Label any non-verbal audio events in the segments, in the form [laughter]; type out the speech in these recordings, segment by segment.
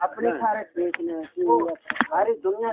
اپنے سارے ساری دنیا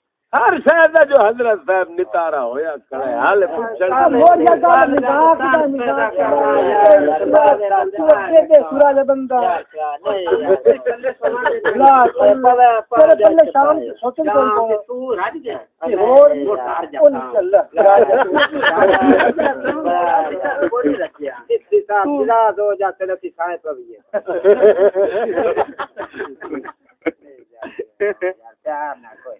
ہر شاید جو حضرت صاحب نتارا ہوا کوئی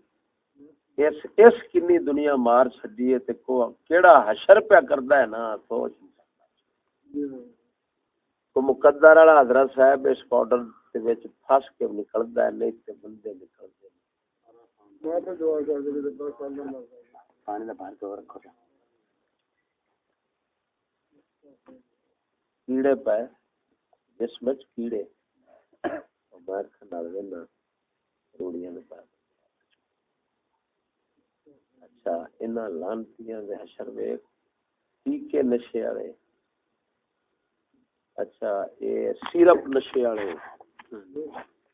اس اس کنی دنیا مار چھڈی ہے تے کو کیڑا حشر پیا کردا ہے نا سوچ کو مقدر والا حضرت صاحب اس پاؤڈر دے وچ پھس کے نکلدا ہے نہیں تے بندے نکلدے پانی دا بھر کے رکھو کیڑے پے جس وچ کیڑے مار کھنا دینا روڑیاں نے پا اچھا انہاں لانتیاں دے حشر ویکھ ٹیکے نشے والے اچھا اے سیرپ نشے والے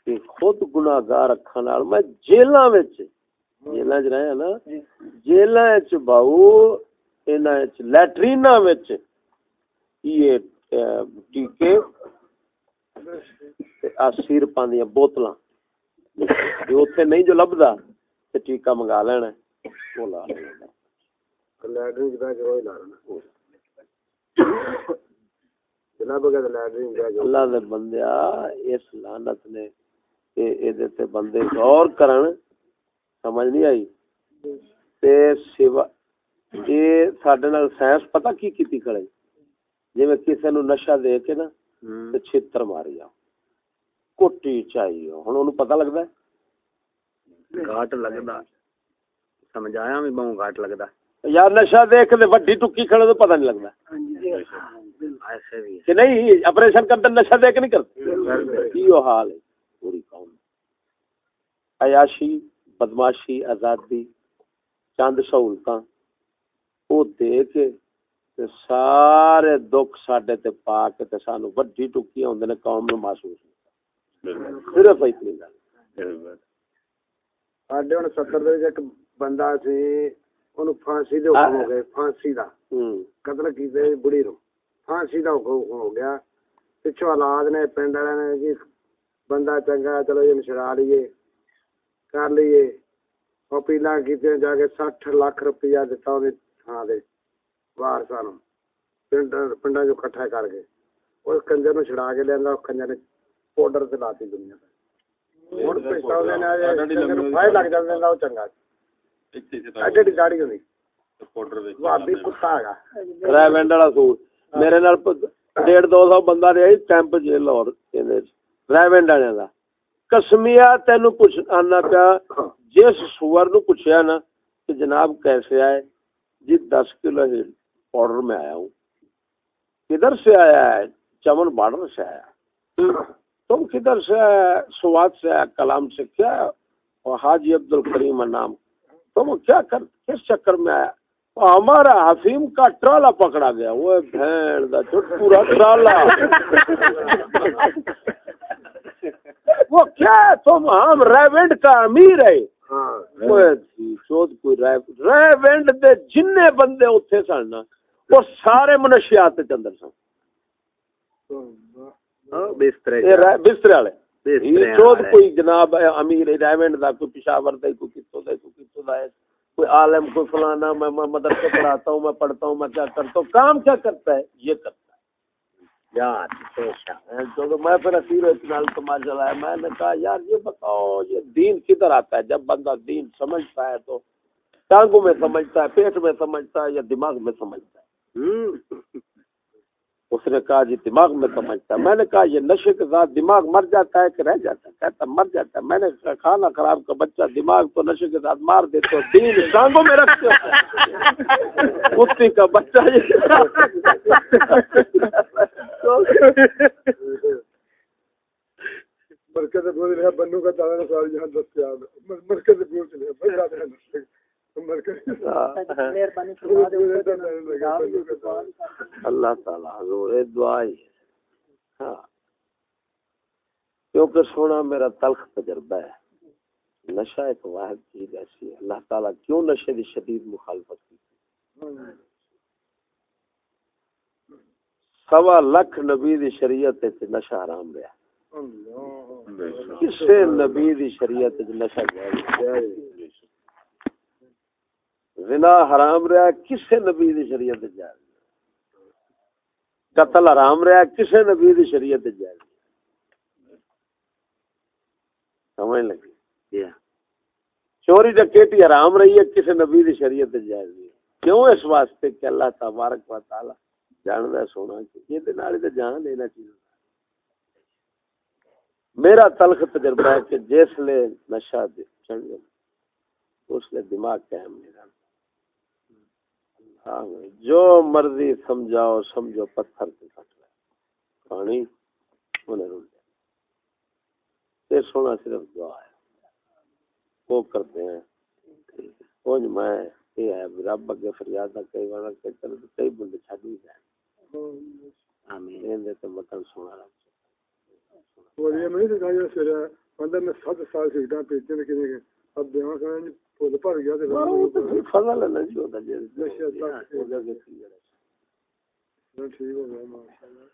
کہ خود گناہگار اکھاں نال میں جیلاں وچ جیلاں وچ رہیا نا؟ جیلاں وچ باو انہاں وچ لیٹریناں وچ۔ یہ ٹیکے آ سیرپاں دیاں بوتلاں۔ جو اوتھے نہیں جو لبدا ٹیکا منگا لینا۔ ہے، وہ لا لینا اللہ دے بندیا اس لعنت نے اے اے دے تے بندے غور کرن۔ سمجھ نہیں آئی؟ تے سوا اے ساڈے نال سائنس پتہ کی کیتی کھڑے؟ جویں کسے نو نشہ دے کے نا تے چھتر ماری کوٹی چاہیے اونوں پتہ لگدا ہے؟ گھاٹ لگدا۔ سمجھایا میں بہوں گھاٹ لگدا یار نشہ دیکھ دے وڈی ٹکی کھڑے تو پتہ نہیں لگدا ایسے بھی کہ نہیں آپریشن کرتے نشہ دیکھ نہیں کرتے۔ کیو حال ہے؟ پوری قوم۔ عیاشی بدماشی آزادی چند سہولتاں۔ او دے تے سارے دکھ ساڈے تے پا کے تے سانو وڈی ٹکی ہوندے نے قوم نو محسوس صرف اتنی گل۔ بندہ سی ان پھانسی دے حکم ہو گئے پھانسی دا۔ قتل کیتے بڑی رو۔ پھانسی دا حکم ہو گیا۔ پچھو اولاد نے پنڈ والے نے جی بندہ چنگا چلو یہ نشڑا لیے کر لیے۔ اپیلا کیتے جا کے سٹھ لاکھ روپیہ دیتا انہیں تھان دے۔ وارساں پنڈ پنڈا جو کٹھا کر کے۔ اس کنجر نو چھڑا کے لیندا اس کنجر نے پاؤڈر تے لاتی دنیا ہن پیسہ نے فائل لگ جاندا او چنگا۔ میرے نال 1.5 200 بندہ رہیا ٹیمپ جیل لاہور والے دا قسمیا تینو آنا پیا جس سور نو پوچھیا نا کہ جناب کیسے آئے جی 10 کلو پاؤڈر میں آیا ہوں کدھر سے آیا ہے چمن بارڈر سے آیا تم کدھر سے آیا سوات سے آیا کلام سے کیا اور حاجی عبد الکریم نام تم کیا کر کس چکر میں آیا؟ ہمارا حفیم کا ٹرالا پکڑا گیا۔ وہ بھین دا چھوٹ پورا ٹرالا وہ کیا ہے؟ تم ہم ریونڈ کا امیر ہاں۔ ہے جی، ریونڈ دے جن بندے اتھے سن وہ سارے منشیات چندر سن۔ ہاں، بسترے۔ آلے کوئی جناب امیر دا کوئی پشاور دا کوئی کتوں دا کوئی دا ہے۔ کوئی عالم کوئی فلانا میں پڑھاتا ہوں میں پڑھتا ہوں میں کیا کرتا ہوں؟ کام کیا کرتا ہے؟ یہ کرتا ہے۔ یار تو میں پھر اسیر اتنا کما چلایا میں نے کہا یار یہ بتاؤ یہ دین کدھر آتا ہے؟ جب بندہ دین سمجھتا ہے تو ٹانگوں میں سمجھتا ہے پیٹ میں سمجھتا ہے یا دماغ میں سمجھتا ہے؟ اس نے کہا جی دماغ میں سمجھتا میں نے کہا یہ نشے کے ساتھ دماغ مر جاتا ہے کہ رہ جاتا ہے؟ کہتا مر جاتا ہے۔ میں نے کھانا خراب کا بچہ دماغ تو نشے کے ساتھ مار دیتا ٹانگوں میں رکھتے ہو۔ کا بچہ مرکز بنو کا دستیاب مرکز ہاں۔ اللہ تعالی دعا ہاں۔ کیونکہ سونا میرا تلخ تجربہ ہے۔ نشہ ایک واحد چیز ایسی ہے۔ اللہ تعالیٰ کیوں نشے کی شدید مخالفت کی؟ سوا لکھ نبی دی شریعت نشہ آرام رہا۔ کسے نبی دی شریعت نشہ جائز زنا حرام رہا کسے نبی دی شریعت جائز قتل حرام رہا کسے نبی دی شریعت جائز سمجھ لگی؟ چوری ڈکیٹی حرام رہی ہے کسے نبی دی شریعت جائز نہیں۔ کیوں اس واسطے کہ اللہ تبارک و تعالی جاندا سونا کہ یہ دے نال تے جان لینا چاہیے میرا تلخ تجربہ ہے کہ جس لے نشہ دے چڑھ اس لے دماغ قائم نہیں رہتا۔ ہاں، جو مرضی سمجھاؤ سمجھو پتھر سے کٹ لے۔ پانی انہیں رول جائے یہ سونا صرف دعا ہے۔ وہ کرتے ہیں۔ کچھ میں یہ ہے رب اگے فریاد نہ کئی بار کہ چلو کئی بندے چھڈ بھی جائیں۔ آمین۔ ان دے تے متن سونا رب بولیا میں تو کہا سر بندہ میں سات سال سے ڈا پیچھے کہ اب دیواں کہنے پھول بھر گیا تے فضل ہے نا جی ہوتا جی نشہ تک۔ وہ جگہ کی ہے۔ ٹھیک ہو گیا ماشاءاللہ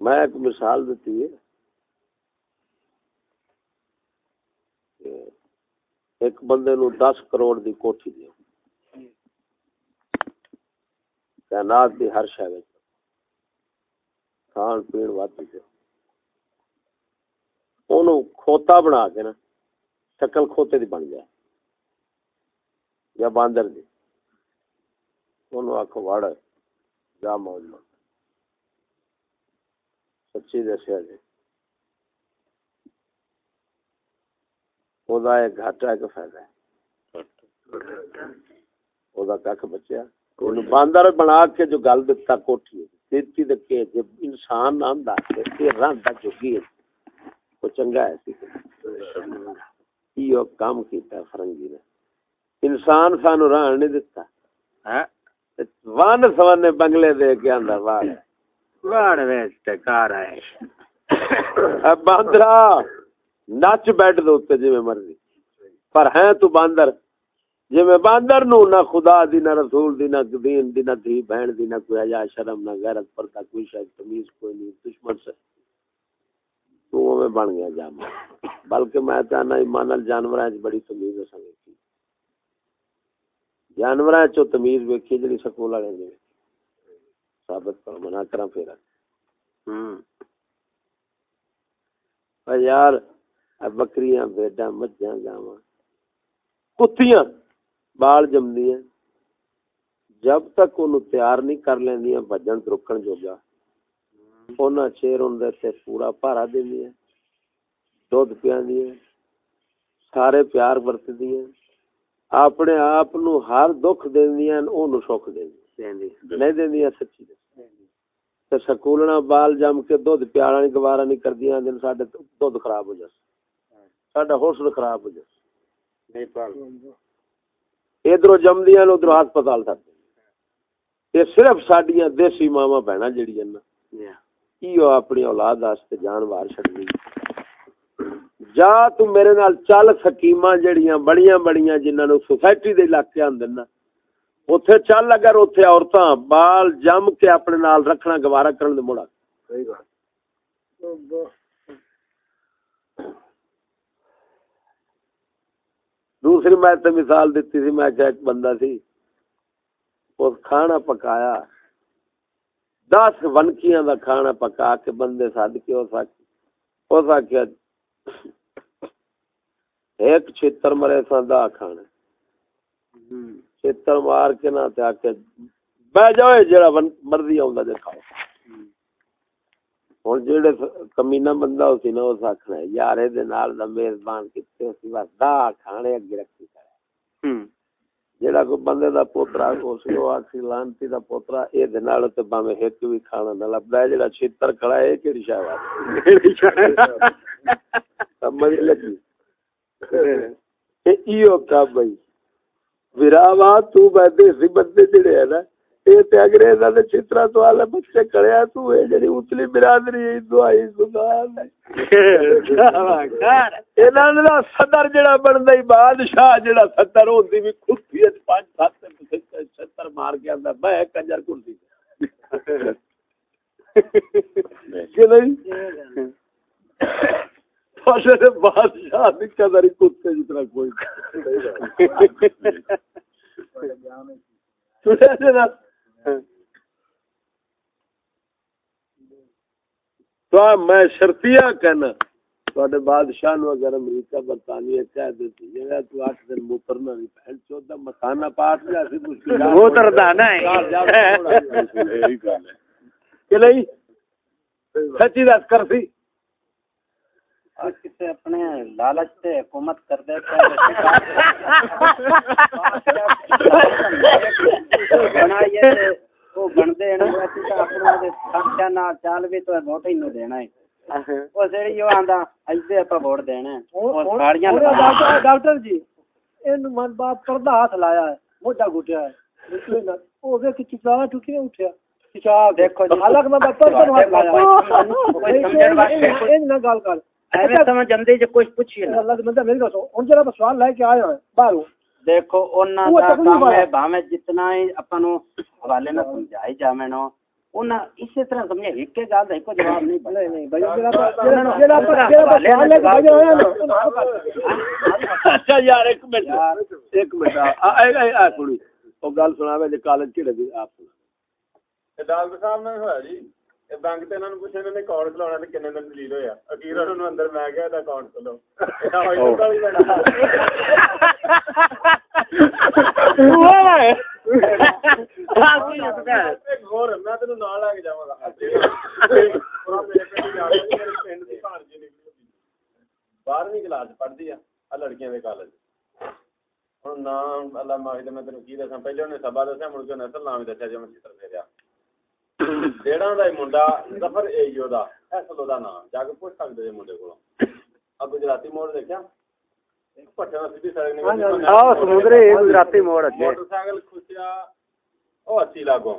میں ایک مثال دیتی ہے ایک بندے نو دس کروڑ دی کوٹھی دی کائنات دی ہر شے وچ کھان پین وات دی اونوں کھوتا بنا کے نا شکل کھوتے دی بن جائے یا باندر دی اونوں آکھو وڑ جا موج لو سچی دسیا جی ਉਹਦਾ ਇਹ ਘਾਟਾ ਹੈ ਕਿ ਫਾਇਦਾ ਹੈ ਉਹਦਾ ਕੱਖ ਬਚਿਆ ਉਹਨੂੰ ਬਾਂਦਰ ਬਣਾ ਕੇ ਜੋ ਗੱਲ ਦਿੱਤਾ ਕੋਠੀ ਦਿੱਤੀ ਦੇ ਕੇ ਜੇ ਇਨਸਾਨ ਨਾ ਹੁੰਦਾ ਤੇ ਇਹ ਰੰਦਾ ਜੋਗੀ ਉਹ ਚੰਗਾ ਹੈ کو چنگا ہے یہ کام کیتا فرنگی نے۔ انسان سان رہن نہیں دتا۔ ہاں؟ وان سوانے بنگلے دے کے آندا واڑ واڑ ویسٹ کار ہے۔ باندرا نچ بیٹھ دے اوتے جویں مرضی۔ پر ہیں تو باندر۔ جویں باندر نو نہ خدا دی نہ رسول دی نہ دین دی نہ دی بہن دی نہ کوئی حیا شرم نہ غیرت پر کا کوئی شے تمیز کوئی نہیں دشمن سے۔ تو اوویں بن گیا جام بلکہ میں چاہنا ایمان وچ بڑی تمیز اساں ویکھی جانوراں وچ او تمیز ویکھی جڑی سکول والے نے ثابت کر منا کراں پھر ہوں۔ یار اے بکریاں بھیڈاں مجھاں گاواں۔ کتیاں بال جمدیاں جب تک انہوں تیار نہیں کر لیندیاں بھجن رکن جوگا۔ اونا چیر ان دے تے پورا پارا دیندیاں دودھ پیاندیاں سارے پیار برتدیاں اپنے آپ نو ہر دکھ دیندیاں اونوں سکھ دیندیاں نہیں دیندیاں سچی تے سکولنا بال جم کے دودھ پیالا نہیں گوارا نہیں کردیاں دن ساڈے دودھ خراب ہو جاس ساڈا حوصلہ خراب ہو جاس ادھر جمدیاں ادھر ہسپتال تک یہ صرف سڈیا دیسی ماوا بہنا جہی نا۔ ایو اپنی اولاد واسطے جان وار چڑنی جا تو میرے نال چل سکیما جڑیاں بڑیاں بڑیاں جنہاں نو سوسائٹی دے علاقے آندے نا اوتھے چل اگر اوتھے عورتاں بال جم کے اپنے نال رکھنا گوارا کرن دے مڑا صحیح بات۔ دوسری میں تے مثال دیتی سی میں کہ ایک بندہ سی اس کھانا پکایا۔ دس ونکیاں دا کھانا پکا کے بندے سد کے اس آکھیا ایک چھتر مرے سا دا کھانا۔ چھتر مار کے نہ تے آکھیا بہ جاؤ جڑا ون- مرضی آوندا جے کھاؤ۔ ہن جڑے کمینہ بندہ ہو سی نا اس آکھنا یار دے نال دا میزبان کتے بس دا کھانے اگے رکھی کھڑا ہے۔ جیڑا کوئی بندے دا پوترا کو سی او لانتی دا پوترا اے دے نال تے باویں ہک وی کھانا نہ لبدا ہے جیڑا چھتر کھڑا ہے کیڑی شے ہے سمجھ لگی اے ایو کا بھائی وراوا تو سی بندے جڑے ہے نا اے تے انگریزاں دے چھترا تو والے بچے کھڑیا تو اے جڑی اتلی برادری ہے دعائی سبحان انہاں دا صدر جڑا بندا ہی بادشاہ جڑا صدر ہوندی بھی کھٹی وچ پانچ سات چھتر مار کے آندا میں کنجر کرسی کہ نہیں بادشاہ دی قدر کتے جتنا کوئی سنیا جی نا تو میں شرطیہ کہنا تواڈے بادشاہ نو اگر امریکہ برطانیہ کہہ دیتی جے تو اٹھ دن موترنا نہیں پہن چودا مکانہ پاٹ لیا سی مشکل نہیں۔ یہی گل ہے۔ کہ نہیں؟ سچی دس کر سی۔ کسی اپنے لالچ سے حکومت کر دے [laughs] بنائیے وہ بنتے ہیں نا اپنے خرچہ نہ چال بھی تو ووٹ ہی دینا ہے وہ جڑی وہ آندا ایسے اپا ووٹ دینا ہے وہ ساڑیاں ڈاکٹر ڈاکٹر جی من باپ پردہ ہاتھ لایا ہے موٹا گھٹیا ہے اٹھیا دیکھو حالانکہ میں ہاتھ لایا نہ گل کر سمجھ جو کچھ اللہ جڑا سوال لے کے آیا ہے باہروں دیکھو انہاں دا کام ہے۔ بھاویں جتنا ہی اپن نو حوالے نہ سمجھائی جاویں نو انہاں اسی طرح سمجھے ایک جگہ دا ایک جواب نہیں نہیں نہیں بھائی جڑا جڑا جڑا اچھا یار ایک منٹ ایک منٹ آ سنی او گل سناوے جے کالج کیڑے دی آپ سنا صاحب نے ہویا جی بینک تے انہاں نوں پوچھے انہاں نے اکاؤنٹ کھلانا تے کنے دن دلیل ہویا اخیر انہاں نوں اندر میں گیا دا اکاؤنٹ کھلو اوئے بارہویں کلاس پڑھدی آ لڑکیاں کالج ہن نام اللہ معافی میں تینوں کی دساں پہلے اونے سبا دسیا مڑ کے نسل نام دسیا جو میں چتر دے رہا جیڑا دا منڈا ظفر ایو دا اصل دا نام جا کے پوچھ سکدے جے منڈے کولوں اب گجراتی موڑ دیکھیا گجراتی موڑ موٹر سائیکل کھسیا او اچھی لاگو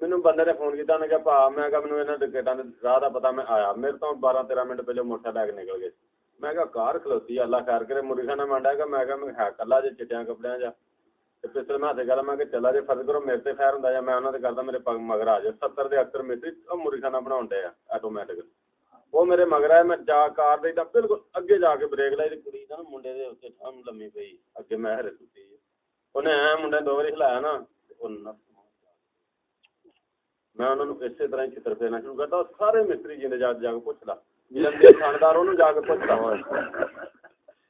مینو بندے نے فون کیتا نے کہ پا میں کہ مینوں انہاں ٹکٹاں دے راہ دا پتہ میں آیا میرے تو 12 13 منٹ پہلے موٹر سائیکل نکل گئے میں کہ کار کھلوتی اللہ خیر کرے مرخانہ منڈا کہ میں کہ میں کھا کلا جے چٹیاں کپڑیاں جا پچھلے میں ہاتھ گلا میں کہ چلا جی فرض کرو میرے سے خیر ہوں یا میں انہوں نے کرتا میرے پگ مگر آ جائے ستر دے اکثر میرے مری بنا دے آٹومیٹک وہ میرے مگر آئے میں جا کار دے بالکل اگے جا کے بریک لائی کڑی نا منڈے دے اتنے ٹھم لمبی پئی اگے میں ہرے ستی انہیں ایسے منڈے دو باری ہلایا نا میں انہوں نے اسی طرح چتر پھیرنا شروع کرتا سارے مستری جی نے جا کے پوچھ لا جی خاندار انہوں جا کے پوچھ لا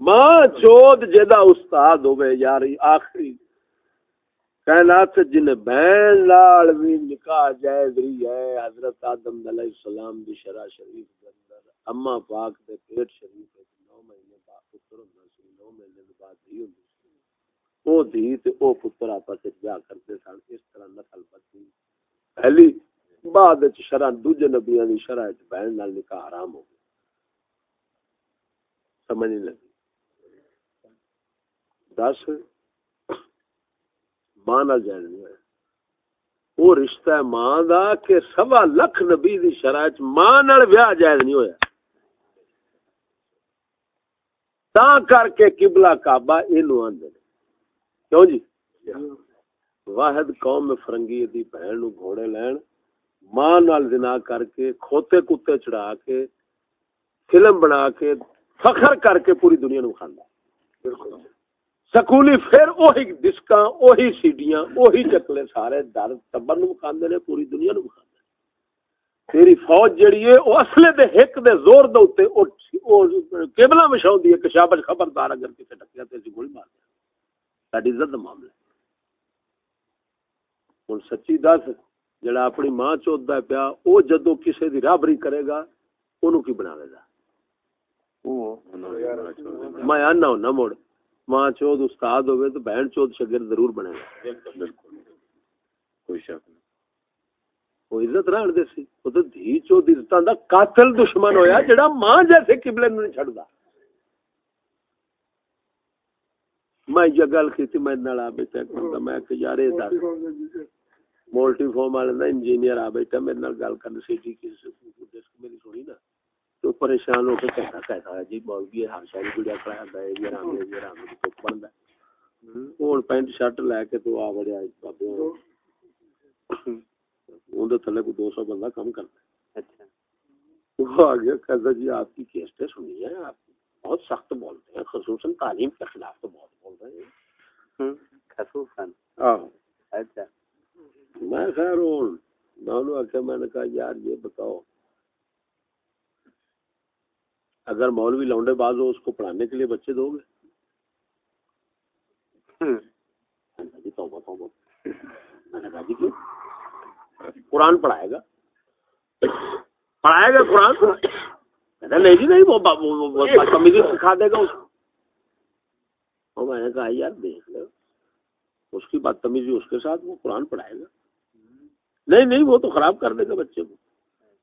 ماں چود جدا استاد ہوئے یاری آخری۔ کائنات سے جن بین لال بھی نکاح جائز ہی ہے، حضرت آدم علیہ السلام دی شرع شریف دے اندر اما پاک دے پیٹ شریف دے نو مہینے دا پتر ہوندا سی، نو مہینے دے بعد ہی ہوندا سی۔ او دی تے او پتر آپس وچ جا کردے سن، اس طرح نقل پتی پہلی بعد وچ شرع، دوجے نبیاں دی شرع وچ بین لال نکاح حرام ہو گیا۔ سمجھ نہیں لگی۔ دس ماں نال جائز نہیں ہویا وہ رشتہ ہے ماں دا کہ سوا لکھ نبی دی شرائط ماں نال ویاہ جائز نہیں ہویا۔ تا کر کے قبلہ کعبہ اینو آندے کیوں جی؟ واحد قوم میں فرنگی دی بہن نو گھوڑے لین ماں نال زنا کر کے کھوتے کتے چڑھا کے فلم بنا کے فخر کر کے پوری دنیا نو کھاندا۔ بالکل۔ سکولی پھر وہی ڈسکاں وہی سیڈیاں وہی چکلے سارے در ٹبر نو کھاندے نے پوری دنیا نو کھاندے تیری فوج جڑی ہے او اصلے دے ہک دے زور دے اوتے او کیبلا وچھاوندی ہے کہ شابش خبردار اگر کسے ٹکیا تے اسی گولی مار دے ساڈی عزت دا معاملہ ہن سچی دس جڑا اپنی ماں چوتدا ہے پیا او جدوں کسے دی رابری کرے گا اونوں کی بناوے گا؟ میں آنا ہونا مڑ ماں چود استاد ہوئے تو بہن چود شگرد ضرور بنے گا۔ بالکل کوئی شک نہیں۔ وہ عزت رہن دے سی۔ وہ تو دھی چود عزتاں دا قاتل دشمن ہویا جڑا ماں جیسے قبلے نوں نہیں چھڑدا میں یہ گل کیتی میں نال آ بیٹھا بندہ میں کہ یار اے دس۔ مولٹی فارم والے دا انجینئر آ بیٹھا میرے نال گل کرن سی ٹی کی ڈسک میری سنی نا تو پریشان ہو کے کہتا کہتا ہے جی مولوی ہر شہر ہے یہ رام یہ رام بندا پینٹ شرٹ لے کے تو آ بابے۔ اون دے تھلے کو 200 بندہ کم کرتا ہے۔ اچھا۔ وہ آ گیا کہتا جی آپ کی کیسٹیں سنی ہے آپ بہت سخت بولتے ہیں خصوصاً تعلیم کے خلاف تو بہت بول رہے ہیں۔ خصوصاً۔ اچھا۔ میں خیر ہوں میں نے کہا یار یہ بتاؤ۔ اگر مولوی لونڈے باز ہو اس کو پڑھانے کے لیے بچے دو گے۔ جی توبہ توبہ۔ میں نے کہا جی کیوں؟ قرآن پڑھائے گا۔ پڑھائے گا قرآن؟ نہیں جی نہیں وہ سکھا دے گا اس کو۔ اور میں نے کہا یار دیکھ لو اس کی بدتمیزی اس کے ساتھ وہ قرآن پڑھائے گا۔ نہیں نہیں وہ تو خراب کر دے گا بچے کو۔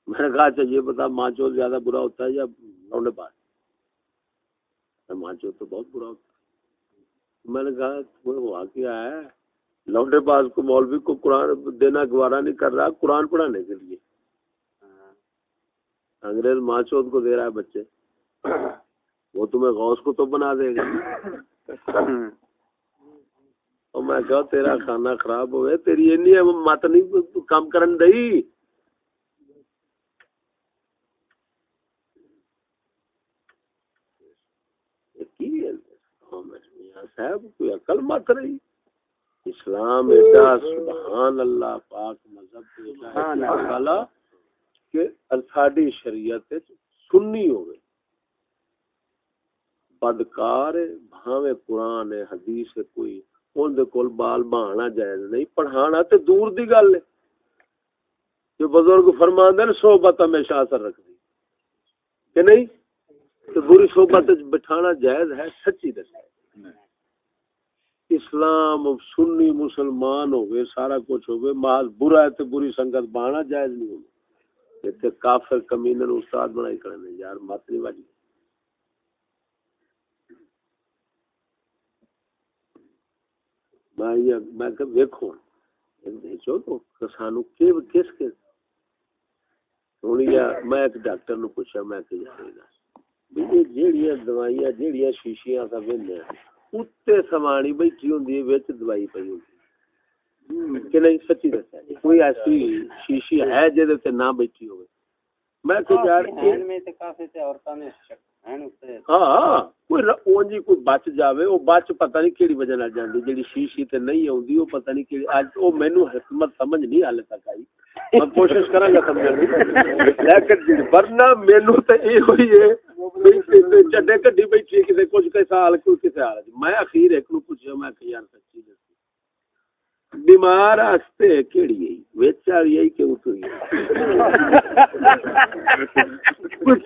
میں نے کہا اچھا یہ بتا ماں چوت زیادہ برا ہوتا ہے یا لونڈے باز ماں تو بہت برا ہوتا میں نے کہا تمہیں ہوا کیا ہے لونڈے باز کو مولوی کو قرآن دینا گوارا نہیں کر رہا، قرآن پڑھانے کے لیے۔ انگریز ماں چوت کو دے رہا ہے بچے۔ وہ تمہیں غوث کو تو بنا دے گا۔ اور میں کہا تیرا کھانا خراب ہوئے، تیری اینی مت نہیں کم کرن دئی یہ کی ہے قوم ہے میاں صاحب کوئی عقل مت رہی اسلام ایڈا سبحان اللہ پاک مذہب سبحان اللہ۔ کہ ساڈی شریعت وچ سنی ہوے بدکار بھاوے قرآن ہے حدیث ہے کوئی ان دے کول بال بہانا جائز نہیں پڑھانا تے دور دی گل ہے۔ جو بزرگ فرماندے نے صحبت ہمیشہ اثر رکھدی۔ کہ نہیں؟ تو بری صحبت بٹھانا جائز ہے سچی دس اسلام سنی مسلمان ہوئے سارا کچھ ہوئے محض برا ہے تو بری سنگت بانا جائز نہیں ہونا لیکن کافر کمینہ استاد بنائی کرنے یار مات نہیں واجی میں میں کہ دیکھو تو کسانو کے کس کے؟ میں ایک ڈاکٹر نو پوچھا، میں کہ جی جیڑی دوائیاں جیڑی شیشیاں ویندے ہیں۔ میں کہ یار میں تے کافی تے عورتاں نے ہاں کوئی کوئی بچ جاوے او بچ پتہ نہیں کیڑی وجہ نال جاندی جیڑی شیشی تے نہیں اوندی او پتہ نہیں کیڑی اج او مینوں حکمت سمجھ نہیں حالے تک آئی میں کوشش کراں گا سمجھن دی لیکن جی، ورنہ مینوں تے ہوئی ہے چڈے کڈی بیٹھی کسے کچھ کسے حال کوئی کسے حال۔ میں اخیر ایک نو پوچھیا میں کہ یار سچی دسی بیمار واسطے کیڑی ہے؟ وچ والی ہے کہ اتری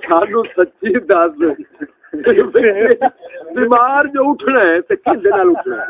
سانو سچی دس۔ بیمار جو اٹھنا ہے، تے کھنڈ نال اٹھنا ہے۔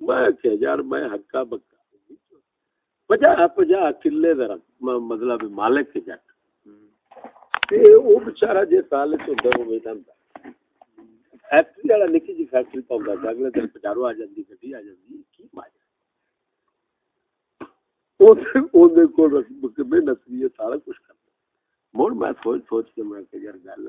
میں کہ یار میں ہکا بکا پجا پجا کلے مطلب مالک کے جٹ تے او بیچارہ جے سال ہوے فیکٹری والا نکی جی فیکٹری تے اگلے دن پجارو آ جاندی، گڈی آ جاندی، کی ماجا او دے کول سارا کچھ مڑ میں سوچ سوچ کے میں کہ یار گل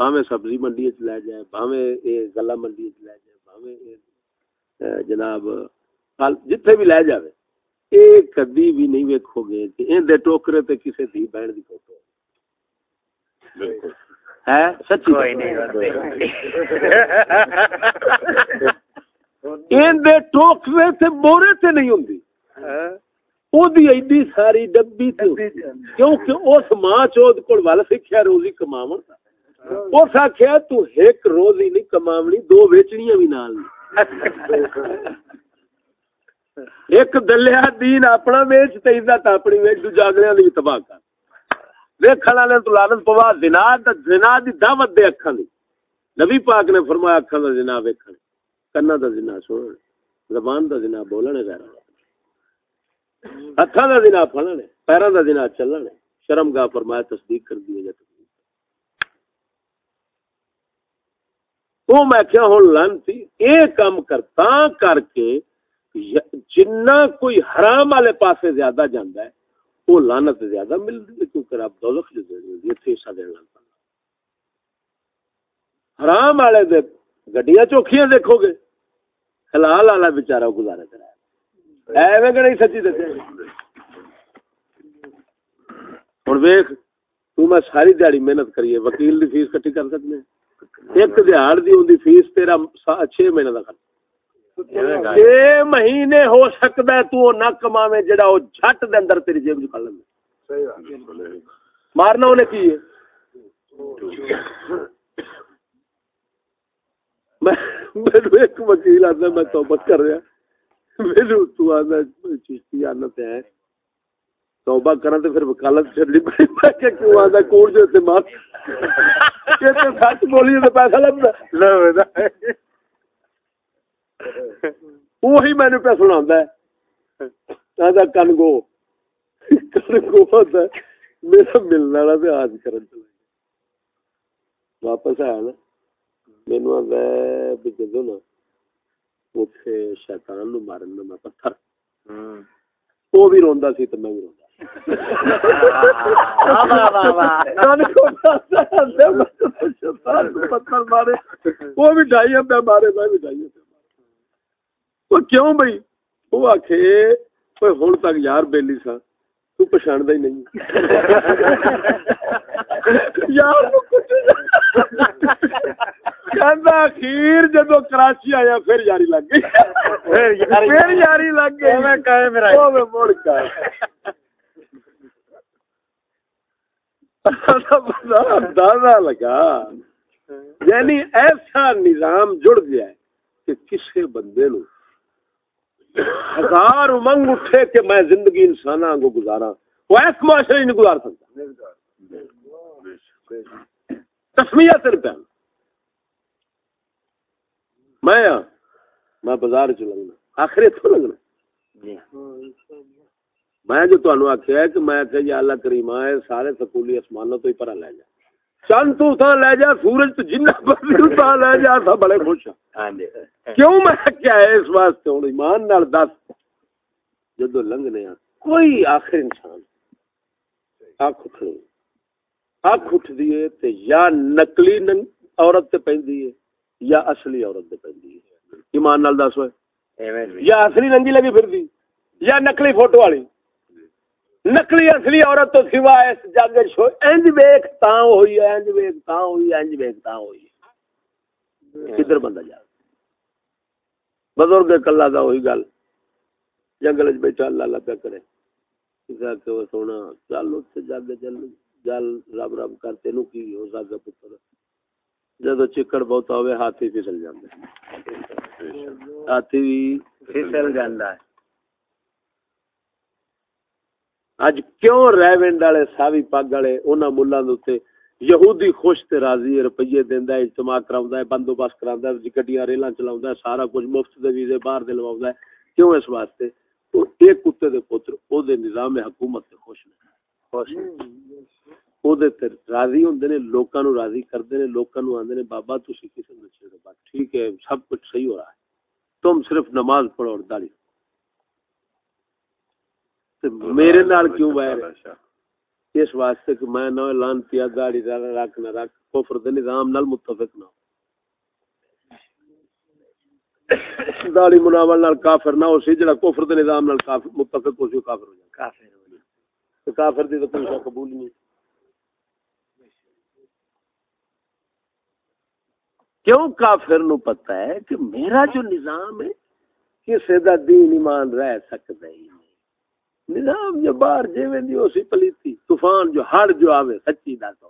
باویں سبزی منڈی وچ لے جائے باویں اے گلہ منڈی وچ لے جائے باویں اے جناب جتھے بھی لے جاوے۔ اے کدی بھی نہیں ویکھو گے کہ این دے ٹوکرے تے کسے دی بہن دی فوٹو۔ بالکل۔ ہے سچی؟ کوئی نہیں این دے ٹوکرے تے بورے تے نہیں ہوندی۔ دی ਐਡੀ ਸਾਰੀ ਡੱਬੀ ਤੇ ਕਿਉਂਕਿ ਉਸ ਮਾਂ ਚੋਦ ਕੋਲ ਵੱਲ ਸਿੱਖਿਆ روزی ਕਮਾਉਣ ਦਾ اس آخیا تو روز ہی نہیں، کماونی دو ویچنیاں بھی نال ایک دلیا دین اپنا ویچ تے اپنی ویچ، دوجا تباہ کر۔ ویکھن والے تو لعنت پوا، زنا دا زنا دعوت دے اکھاں دی۔ نبی پاک نے فرمایا، اکھاں دا زنا ویکھن، کنا دا زنا سنن، زبان دا زنا بولن غیر ہتھاں دا زنا پھڑن، پیراں دا زنا چلن۔ شرم گاہ فرمایا، تصدیق کر دی جے وہ میں کیا ہوں لانتی یہ کام کرتا کر کے جنہ کوئی حرام والے پاسے زیادہ جانا ہے وہ لانت زیادہ ملتی ہے کیونکہ رب دولت جو دے دی اتنے حصہ دینا پڑتا حرام والے دے گڈیاں چوکھیاں دیکھو گے حلال والا بےچارا گزارا کرا ایویں کہ نہیں سچی دسے ہوں ویخ تو میں ساری دیہڑی محنت کریے وکیل دی فیس کٹھی کر سکتے ہیں۔ ایک دیہڑ دی ہوندی فیس تیرا 6 مہینے دا خرچ اے مہینے ہو سکدا ہے تو نہ کماویں جڑا او جھٹ دے اندر تیری جیب وچ کھڑ لیندا مارنا اونے کی ہے؟ میں ایک وکیل آتا میں توبت کر رہا۔ میرے تو آتا چشتی آنا تے ہے۔ توبہ کرنا تے پھر وکالت چھڑنی پڑی میں کیوں آتا کوڑ جو تے مار۔ یہ تے سچ بولی تے پیسہ لگتا وہی میں نے پہ ہے۔ کن گو۔ کن گو ہوتا ہے۔ میرا ملنے والا تے آج کرن چلا واپس آیا نا۔ مینو آتا ہے بھی جدو نا اتنے شیطان نو مارن میں پتھر۔ وہ بھی روندا سی تے میں بھی روندا۔ پتھر مارے وہ بھی ڈھائی روپے مارے میں بھی ڈھائی روپے مارے وہ کیوں بھائی وہ آخ ہوں تک یار بیلی سا تو ہی نہیں یار اخیر جدو کراچی آیا پھر یاری لگ گئی۔ پھر یاری لگ گئی مڑ اندازہ لگا یعنی ایسا نظام جڑ گیا ہے کہ کسی بندے نو ہزار امنگ اٹھے کہ میں زندگی انسان کو گزارا وہ ایس معاشرے نہیں گزار سکتا۔ تسمیا تر پہ میں میں بازار چ لگنا آخر اتو لگنا۔ جی۔ میں جو تمہیں آخیا کہ میں آخیا یا اللہ کریم ہے سارے سکولی آسمانوں تو ہی پرا لے جا۔ چند تو تھا لے جا سورج تو جنہ لے جا تھا بڑے خوش ہاں۔ جی۔ کیوں میں کیا ہے اس واسطے؟ ہوں ایمان نال دس۔ جدو لنگنے کوئی آخر انسان اکھ اٹھنی اکھ اٹھ دیے تے یا نقلی عورت تے پیندی ہے یا اصلی عورت تے پیندی ہے۔ ایمان نال دس ہوئے۔ یا اصلی ننگی لگی پھر دی یا نقلی فوٹو والی۔ نقلی اصلی عورت تو سوا اس جگ انج ویکھ تا ہوئی انج ویکھ تا ہوئی انج ویکھ تا ہوئی کدھر بندہ جا بزرگ کلا دا وہی گل۔ جنگل وچ بیٹھا، اللہ اللہ پہ کرے۔ کسا کہ وہ سونا، چل اوتھے جگ چل جل، رب رب کر تینو کی ہو سکدا پتر؟ جدو چکڑ بہت ہوے ہاتھی پھسل جاندے۔ ہاتھی بھی پھسل جاندا ہے۔ اج کیوں ریونڈ والے ساوی پگ والے انہاں مللاں دے اوتے یہودی خوش تے راضی روپیے دیندا ہے اجتماع کراوندا ہے بندوبست کراوندا ہے گڈیاں ریلاں چلاوندا ہے سارا کچھ مفت دے ویزے باہر دے لواوندا ہے۔ کیوں اس واسطے؟ تو ایک کتے دے پتر او دے نظام حکومت تے خوش نے۔ خوش او دے تے راضی ہوندے نے لوکاں نو راضی کردے نے لوکاں نو آندے نے بابا تسی کسے نو چھڑو بات ٹھیک ہے سب کچھ صحیح ہو رہا ہے۔ تم صرف نماز پڑھو اور داڑھی۔ میرے نال کیوں وائر اس واسطے کہ میں نہ رکھ نہ رکھ کفر دے نظام نال متفق نہ داڑی مناول نال کافر نہ ہوسی جڑا کفر دے نظام نال کافر متفق ہوسی کافر ہو جائے۔ کافر ہو جائے۔ کافر دی تو کوئی قبول نہیں۔ کیوں کافر نو پتہ ہے کہ میرا جو نظام ہے کسی دا دین ایمان رہ سکتا ہی نظام جو باہر جیویں دی اسی پلیتی، طوفان جو، ہڑ جو آوے، سچی دس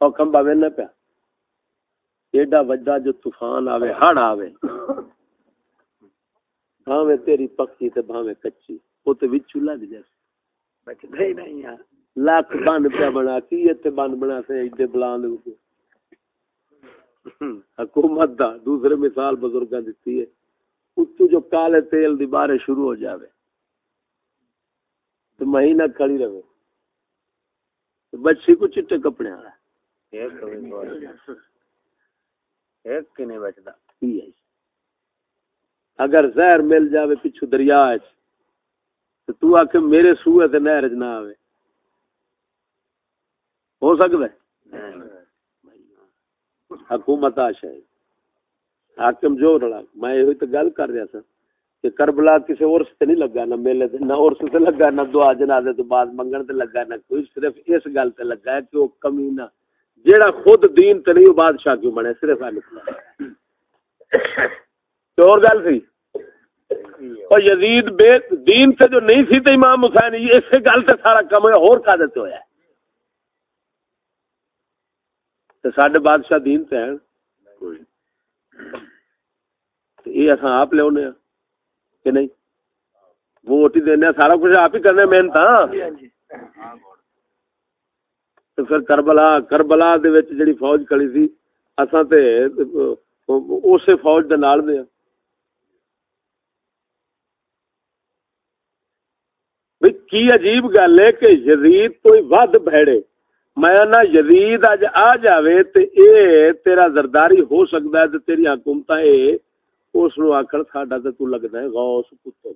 او کمبا وینا پیا۔ ایڈا وڈا جو طوفان آوے، ہڑ آوے۔ بھاوے تیری پکی تے بھاوے کچی۔ او تے وچ لگ جائے بچ نہیں نہیں یار۔ لاکھ بند پیا بنا، کی تے بند بنا سے ایڈے بلاند حکومت دا، دوسرے مثال بزرگاں دتی ہے۔ اتو جو کالے تیل دی بارش شروع ہو جاوے۔ تو مہینہ کھڑی رہے۔ بچی کو چٹے کپڑے آ اگر زہر مل جاوے پچھو دریا تو تو آ کے میرے سوئے تے نہر نہ آوے۔ ہو سکتا ہے حکومت آ شاید حاکم جو رڑا میں یہ تو گل کر رہا تھا کہ کربلا کسی عرس تے نہیں لگا نہ میلے تے نہ عرس تے لگا نہ دعا جنازے تو بعد منگن تے لگا نہ کوئی صرف اس گل تے لگا ہے کہ وہ کمی نہ۔ جیڑا خود دین تے نہیں بادشاہ کیوں بنے؟ صرف ہے نکلا تو اور گل سی؟ اور یزید بے دین سے جو نہیں سی تے امام حسین یہ اس گل تے سارا کم ہے اور کا دیتے ہویا ہے؟ تے ساڈے بادشاہ دین تے ہیں۔ کوئی۔ یہ اساں آپ لے اونے ہیں۔ کہ نہیں؟ ووٹ ہی دینا سارا کچھ آپ ہی کرنے محنت پھر کربلا کربلا جڑی فوج کھڑی سی، اساں تے، اسے فوج دے نال دے۔ کی عجیب گل ہے کہ یزید تو ود بھڑے میں نہ یزید اج آ جاوے تے اے تیرا زرداری ہو سکتا ہے تے تیری حکومت اے اس نو آکھن ساڈا تے تو لگدا ہے غوث ہے۔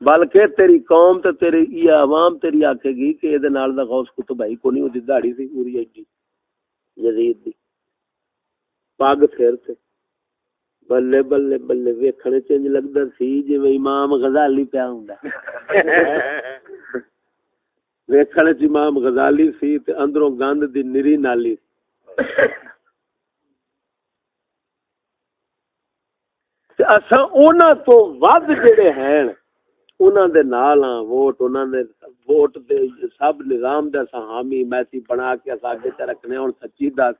بلکہ تیری قوم تے تیری یہ عوام تیری آکھے گی کہ یہ نال دا غوث کتب بھائی کو نہیں وہ دہاڑی سی پوری ایڈی۔ یزید دی۔ پگ پھر تے۔ بلے بلے بلے ویکھنے چنج لگدا سی جویں امام غزالی پیا ہوندا۔ ویکھنے چ امام غزالی سی تے اندروں گند دی نری نالی اساں انہاں تو ود جڑے ہیں انہاں دے نال ہاں ووٹ انہاں دے ووٹ دے سب نظام دے اساں حامی میسی بنا کے اساں اگے تے رکھنے ہن سچی دس۔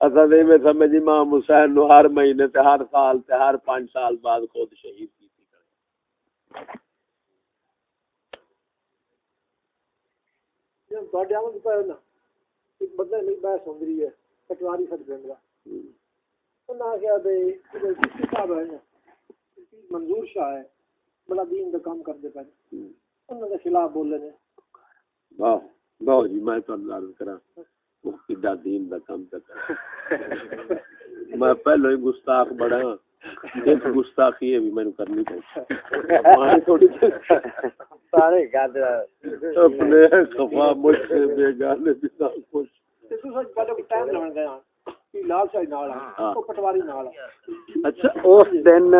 اساں دے میں سمجھ امام حسین نو ہر مہینے تے ہر سال تے ہر پانچ سال بعد خود شہید کیتی۔ کرے جب تواڈے آمد پہ نا ایک بندہ نہیں بحث ہوں رہی ہے پٹواری سٹ گنگا انہاں کیا دے کسی صاحب ہے نا منظور شاہ ہے بڑا دین دا کام کرتے پے انہاں دے خلاف بولے نے۔ واہ واہ جی میں تو عرض کراں۔ وہ کڈا دین دا کام کرتا میں پہلو ہی گستاخ بڑا۔ ایک گستاخی ہے بھی میں کرنی پڑی۔ تھوڑی سارے گد اپنے خفا مجھ سے بے گانے بھی خوش۔ تے تو سچ پہلے کو ٹائم لگن اچھا اس دن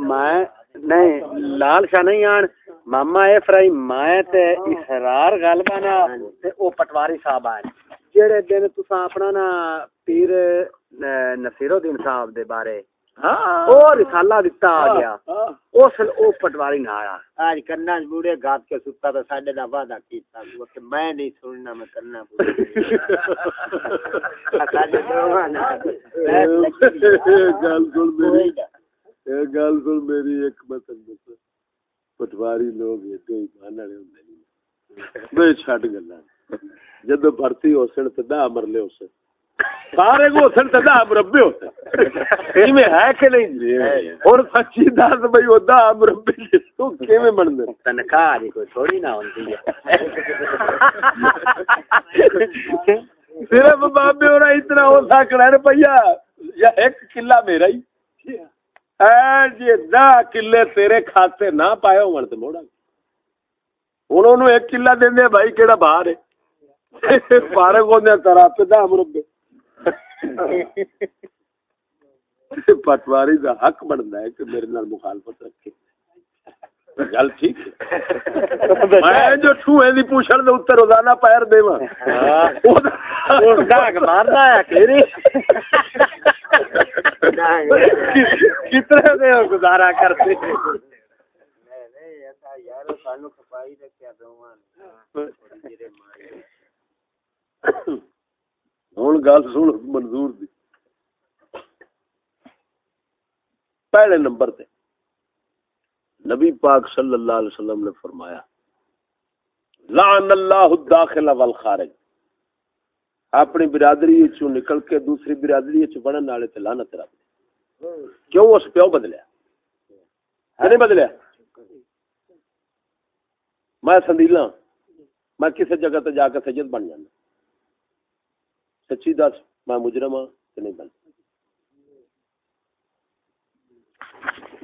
میں نہیں لال شاہ نہیں آن ماما اے فرائی میں تے اسرار گل بنا تے او پٹواری صاحب آئے جڑے دن تساں اپنا نا پیر نصیر الدین صاحب دے بارے ہاں۔ او رسالہ دتا آ گیا۔ اس او پٹواری نہ آیا۔ آج کرنا بوڑھے گات کے ستا تو ساڈے دا وعدہ کیتا۔ وہ کہ میں نہیں سننا میں کرنا ساڈے دوواں نا گل سن میری۔ اے گل سن میری ایک مطلب پٹواری لوگ ایڈے ایمان والے ہوندے نہیں بے چھڈ گلاں۔ جدو بھرتی ہو سن تے دا مرلے ہو سن۔ سارے کو سن تے مربے ہو سن میں ہے کہ نہیں؟ اور سچی دس بھئی او مربے تو کیویں بن دے تنخواہ دی کوئی تھوڑی نہ ہوندی ہے۔ صرف بابے اور اتنا ہو سکنا روپیہ یا ایک کلا میرا ہی۔ اے جی دا کلے تیرے کھاتے نہ پائے ہون تے موڑا انہوں نے ایک کلا دین دے بھائی کیڑا باہر ہے؟ فارغ ہوندے ترا پہ دا مربے [laughs] پٹواری دا حق بندا ہے کہ میرے نال مخالفت رکھے۔ گل ٹھیک میں جو دی پوچھن دے اوتے روزانہ پیر دیواں۔ او ڈاک ماردا ہے کیری کتنے دے گزارا کرتے؟ [laughs] ہوں گل سن منظور دی پہلے نمبر تے نبی پاک صلی اللہ علیہ وسلم نے فرمایا لعن اللہ الداخل والخارج اپنی برادری چوں نکل کے دوسری برادری چ بڑھن والے تے لعنت رب کیوں اس پیو بدلیا ہے نہیں بدلیا میں سندیلا میں کسی جگہ تے جا کے سجد بن جانا سچی دس میں مجرم ہاں کہ نہیں بن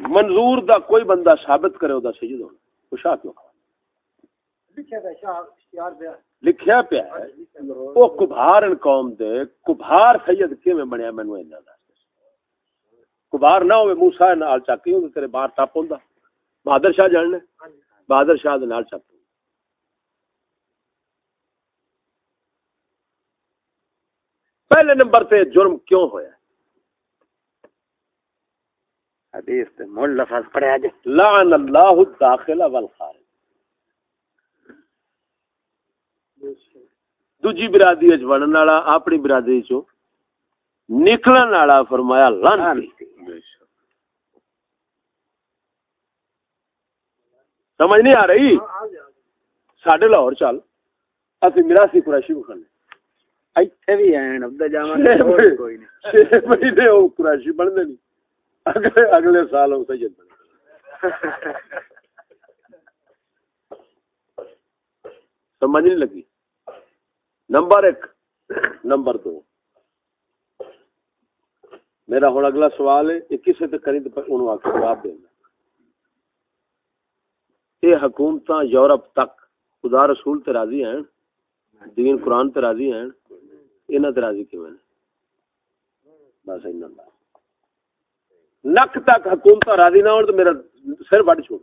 منظور دا کوئی بندہ ثابت کرے او دا سجد ہونا وہ شاہ کیوں کھا؟ لکھیا پیا ہے وہ کبھار ان قوم دے کبھار سید کیویں بنیا مینوں اینا دس کبھار نہ ہوے موسی نال چاکی ہوں تیرے باہر ٹپ ہوندا۔ بہادر شاہ جاننے بہادر شاہ دے نال چاکی۔ پہلے نمبر تے جرم کیوں ہویا؟ حدیث تے مول لفظ پڑھیا جے لعن اللہ الداخل والخارج۔ دوجی برادری وچ بنن والا اپنی برادری چوں نکلن والا فرمایا سمجھ نہیں آ رہی؟ ساڈے لاہور چل۔ اسی میراثی قریشی کو کھانے ایتھے بھی ہیں اب جاواں کوئی نہیں چھ مہینے قریشی نہیں اگلے اگلے سال سید سمجھ نہیں لگی نمبر ایک نمبر دو میرا ہوں اگلا سوال ہے یہ کسی تے کری تو انہوں آ کے جواب دینا یہ حکومت یورپ تک خدا رسول تے راضی ہیں دین قرآن تے راضی ہیں انہاں تے راضی کیوں ہیں؟ بس دا نک تک حکومت راضی نہ ہون تو میرا سر وڈ چھوڑ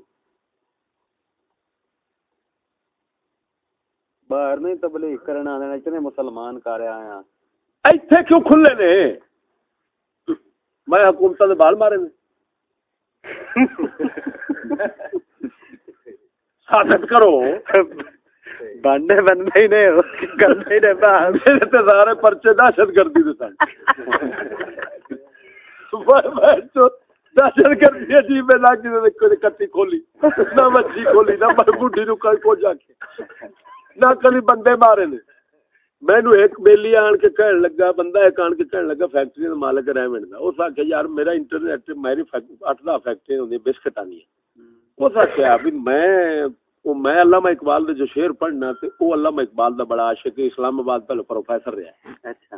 باہر نہیں تبلیغ کرنا دینا اتنے مسلمان کر ہیں۔ ایتھے کیوں کھلے نے؟ میں حکومت دے بال مارے نے۔ [laughs] ثابت کرو۔ بانڈے بننے ہی نہیں کرنے ہی نہیں میرے تے سارے پرچے دہشت گردی دے سن۔ دہشت گردی عجیب میں کتی کھولی۔ نہ مچھی کھولی، نہ بڈھی نو کو جا کے نہ کلی بندے مارے نے۔ مینو ایک بیلی آن کے کہن لگا، بندہ ایک آن کے کہن لگا، فیکٹری دا مالک ریمنڈ دا۔ اس یار میرا انٹرنیٹ، میری فیکٹری ہوندی بسکٹ آنی ہے اس آخیا میں وہ میں علامہ اقبال دے جو شعر پڑھنا تے وہ علامہ اقبال دا بڑا عاشق اسلام آباد پہلے پروفیسر رہا ہے۔ اچھا۔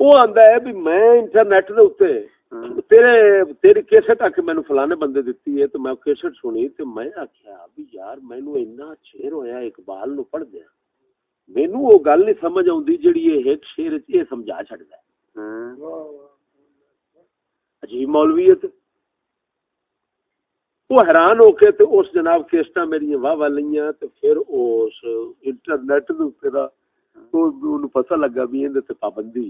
وہ آندا ہے بھی میں انٹرنیٹ دے اوتے تیرے تیری کیسٹ آ کے مینوں فلانے بندے دتی ہے تو میں کیسٹ سنی تے میں آکھیا بھی یار مینوں اتنا شعر ہویا اقبال نو پڑھ دیا۔ مینوں وہ گل نہیں سمجھ آوندی جڑی یہ ایک شعر یہ سمجھا چھڑدا ہے۔ عجیب مولویت وہ حیران ہو کے تے اس جناب کیسٹاں میری واہ واہ لئیاں تے پھر اس انٹرنیٹ دے اوتے دا تو اونوں پتہ لگا بھی ایں تے پابندی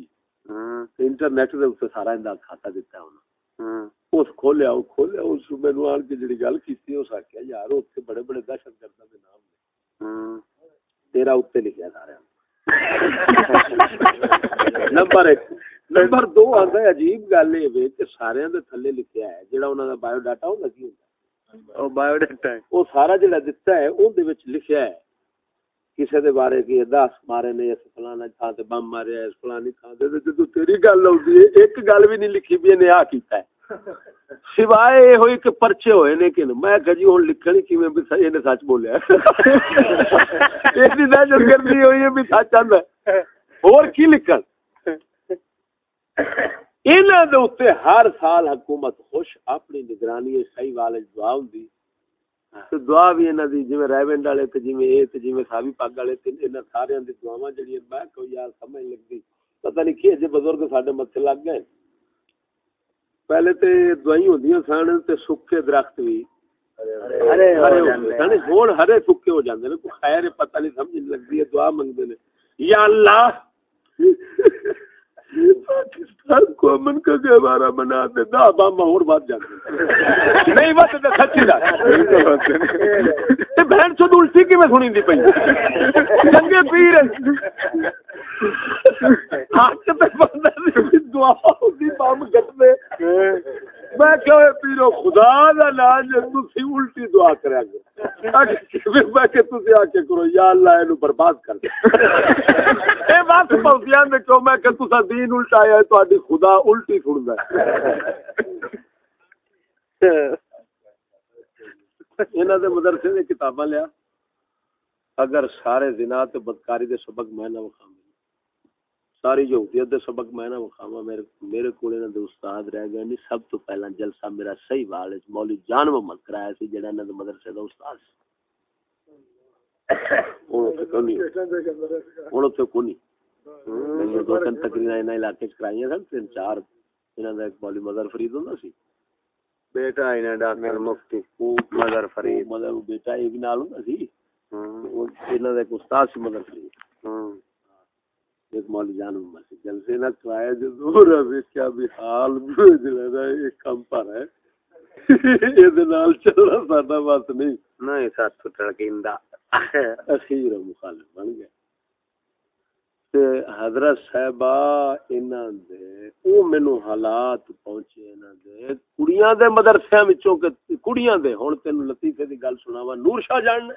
تے انٹرنیٹ دے اوتے سارا اندا کھاتا دتا انہاں اس کھولیا او کھولیا اس مینوں آن کے جڑی گل کیتی اس آکھیا یار اوتے بڑے بڑے دہشت گرداں دے نام نے۔ تیرا اوتے لکھیا سارا۔ نمبر ایک۔ نمبر دو آندا ہے عجیب گل اے وے کہ سارے دے تھلے لکھیا ہے جڑا انہاں دا بایو ڈاٹا ہوندا کی ہوندا؟ او بایو ڈاٹا وہ سارا جڑا دتا ہے اون دے وچ لکھیا ہے کسے دے بارے کہ دس مارے نے اس فلانا تھان تے بم ماریا اس فلانی تھان تے جدوں تیری گل ہوندی ہے ایک گل بھی نہیں لکھی بھی نے آ کیتا ہے سوائے یہ ہوئی کہ پرچے ہوئے نے کہ میں کہ جی ہن لکھن کیویں بھی سہی نے سچ بولیا ایسی دہشت گردی ہوئی ہے بھی سچ آندا ہے اور کی لکھن انہاں دے اوتے ہر سال حکومت خوش اپنی نگرانی صحیح والے دعا ہوندی۔ تے دعا بھی انہاں دی جویں ریونڈ والے تے جویں اے تے جویں ساوی پاگ والے تے انہاں سارے دی دعاواں جڑیاں میں کو یار سمجھ لگدی۔ پتہ نہیں کی جے بزرگ ساڈے متھے لگ گئے۔ پہلے تے دعائیں ہوندیاں سن تے سکے درخت بھی ارے ہرے سکے ہو جاندے نے کوئی خیر پتہ نہیں سمجھ لگدی ہے دعا منگدے نے۔ یا اللہ! پاکستان کو امن کا گہوارہ بنا دے۔ دا بام اور بات جاتے نہیں بات تے سچی دا تے بہن چود الٹی کی میں سنی دی پئی۔ چنگے پیر [laughs] تے بندہ دی دعا میں۔ پیرو، خدا دا نام جے تسی الٹی دعا کریا میں کہ تسی آ کے کرو، یا اللہ اینو برباد کر دے۔ اے بات پوسیاں دے کیوں؟ میں کہ تسا دین الٹایا ہے تہاڈی خدا الٹی سندا ہے۔ انہاں دے مدرسے دے کتاباں لیا۔ اگر سارے زنا تے بدکاری دے سبق میں نہ وکھاواں۔ ساری یہودیت دے سبق میں نہ وکھاواں میرے میرے کول انہاں دے استاد رہ گئے نہیں سب تو پہلا جلسہ میرا صحیح وال وچ مولوی جان محمد کرایا سی جڑا انہاں دے مدرسے دا استاد سی۔ ہن اوتھے کوئی نہیں دو تین تقریرا انہاں علاقے چ کرائیاں سن تین چار انہاں دا ایک مولوی مظہر فرید ہوندا سی۔ بیٹا انہاں ڈاکٹر مفتی مظہر فرید۔ مظہر بیٹا ایک نال ہوندا سی۔ وہ انہاں دا ایک استاد سی مظہر فرید۔ ایک مولوی جان سی جلسے نہ کرایا جو دور ہے کیا بھی حال بھیجنا ہے۔ ایک کم پر ہے۔ نال چلنا ساڈا بس نہیں۔ نہیں سات تو تڑکیندا۔ اخیر مخالف بن گئے۔ تے حضرت صاحبہ انہاں دے او مینوں حالات پہنچے انہاں دے۔ کڑیاں دے مدرسیاں وچوں کہ کڑیاں دے ہن تینوں لطیفے دی گل سناواں۔ نور شاہ جاننا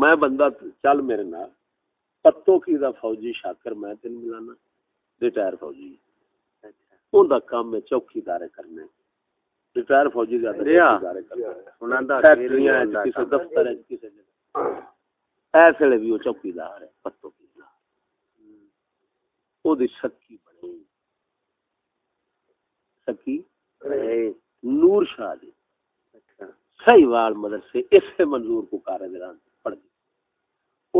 میں بندہ چل میرے نال۔ پتو کی دا فوجی شاکر میں تین ملانا ریٹائر فوجی۔ اون دا کام میں چوکی دارے کرنے۔ ریٹائر فوجی زیادہ۔ چوکی دارے کرنے۔ کسے دفتر وچ کسے جگہ۔ ایس ویلے بھی وہ چوکیدار ہے پتو کی دا او دی سکی بنی۔ سکی؟ نور شاہ دی۔ صحیح وال مدرسے اسے منظور کو کارے دی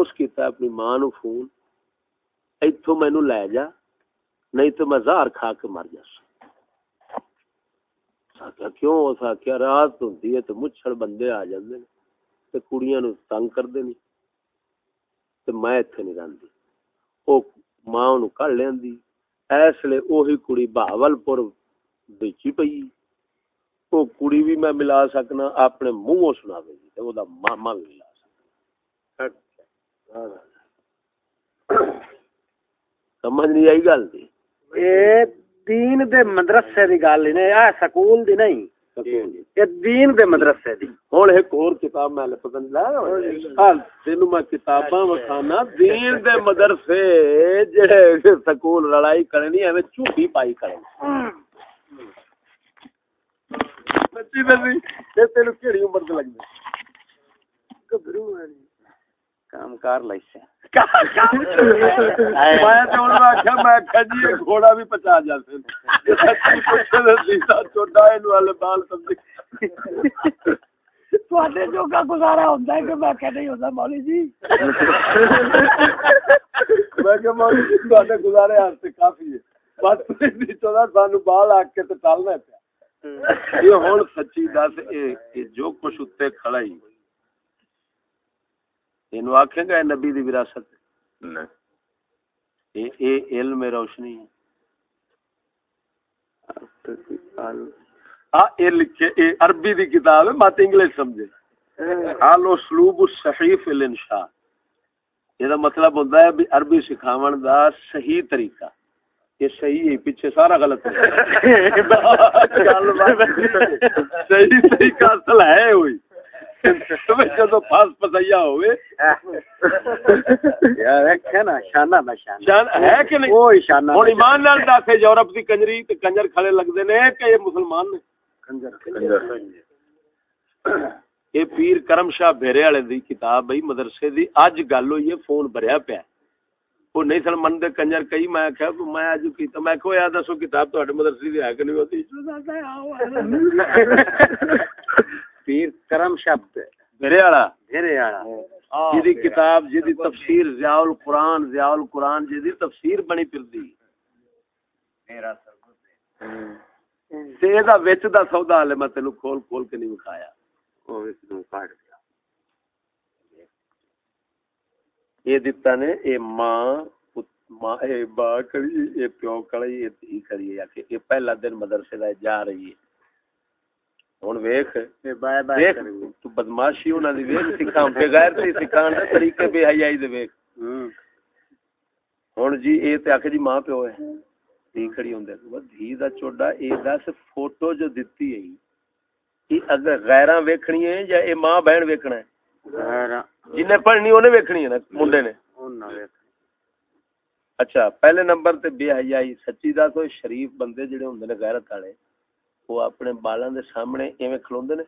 اس کیتا اپنی ماں نو فون، ایتھوں مینوں لے جا، نہیں تو میں زہر کھا کے مر جاس۔ آخیا کیوں؟ اس آخیا رات ہوندی ہے تے مچھڑ بندے آ جاندے نے تے کڑیاں نو تنگ کردے نہیں تے میں ایتھے نہیں رہندی۔ او ماں نو کڈ لیندی۔ اس لیے اوہی کڑی بہاول پور بیچی پئی۔ وہ کڑی بھی میں ملا سکنا، اپنے منہوں سنا دے گی وہ ماما بھی ملا سکنا۔ سمجھ نہیں آئی گل دی؟ اے دین دے مدرسے دی گل نہیں اے سکول دی نہیں۔ اے دین دے مدرسے دی۔ ہن ایک اور کتاب میں پسند لا۔ تینو میں کتاباں وکھانا۔ دین دے مدرسے جڑے سکول لڑائی کرنی ایویں چوٹی پائی کرنی۔ سچی دسی تے تینو کیڑی عمر تے لگدی؟ گبرو کام کار میں میں جی یہ گھوڑا بھی پچا جاتے چھوٹا اینو والے بال سمجھ تواڈے جو کا گزارا ہوندا ہے کہ میں نہیں مولوی جی۔ میں جی گزارے کافی ہے۔ بس نہیں چودا سانو بال کے تے ٹالنا پیا۔ یہ سچی دس جو کچھ اتنے کھڑا ہی۔ اینو آکھیں گا نبی دی وراثت؟ اے علم روشنی ہے۔ عربی دی کتاب ہے مت انگلش سمجھے۔ حال اسلوب الصحیف الانشاء یہ مطلب ہوتا ہے بھی عربی سکھاون دا صحیح طریقہ۔ یہ صحیح ہے پیچھے سارا غلط ہے۔ [laughs] صحیح طریقہ اصل ہے ہوئی۔ [laughs] جدو پاس پسیا ہوئے۔ [laughs] یار ہے نا شانہ نہ شانہ۔ شان ہے کہ نہیں؟ وہ شانہ ہوں ایمان نال دس یورپ دی کنجری تے کنجر کھڑے لگدے نے کہ یہ مسلمان نے۔ یہ پیر کرم شاہ بھیرے والے دی کتاب بھائی مدرسے دی اج گل ہوئی ہے فون بھریا پیا۔ وہ نہیں سن من دے کنجر کئی میں آخیا میں اج کیتا میں کو یار دسو کتاب تہاڈے مدرسے دی ہے کہ نہیں؟ ہوتی [laughs] پیر کرم شبد بھیرے والا میرے والا جدی کتاب جدی تفسیر ضیاء القرآن ضیاء القرآن جدی تفسیر بنی پھردی۔ تے دا وچ دا سودا ہلے میں کھول کھول کے نہیں وکھایا۔ وہ اس نو کاٹ دیا۔ یہ دتا نے اے ماں ماں اے با کری اے پیو کری اے دھی کری یا کہ اے پہلا دن مدرسے دا جا رہی ہے۔ ہن ویکھ بائے بائے تو بدماشی انہاں دی ویکھ سکھاں بے غیرتی سکھان دے طریقے بے حیائی دے ویکھ ہوں ہن جی اے تے آکھے جی ماں پیو ہے دھی کھڑی ہوندے وہ دھی دا چوڈا اے دس فوٹو جو دتی ہے اگر غیراں ویکھنی ہے یا اے ماں بہن ویکھنا ہے جن پڑھنی انہیں ویکھنی ہے نا منڈے نے اچھا پہلے نمبر تے بے حیائی سچی دس ہوئے شریف بندے جڑے ہوندے نے غیرت والے وہ اپنے بالاں دے سامنے ایویں کھلوندے نے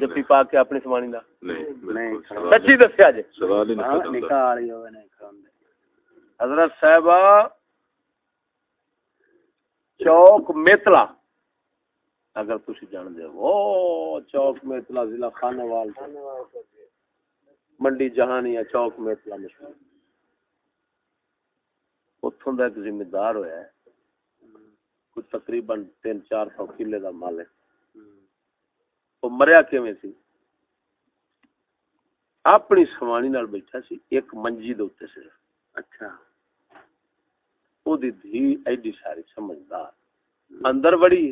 جپی پا کے اپنی سوانی دا نہیں سچی دسیا جی نکاح والی ہوے نہیں کھاندے حضرت صاحبہ چوک میتلا اگر تسی جان دے او چوک میتلا ضلع خانہ وال منڈی جہانیہ چوک میتلا مشہور اتوں کا ایک ذمہ دار ہویا ہے کوئی تقریباً تین چار سو کلے دا مالک وہ مریا کیویں سی؟ اپنی سوانی نال بیٹھا سی ایک منجی دے اوتے اچھا۔ او دی دھی ایڈی ساری سمجھدار۔ اندر ہے۔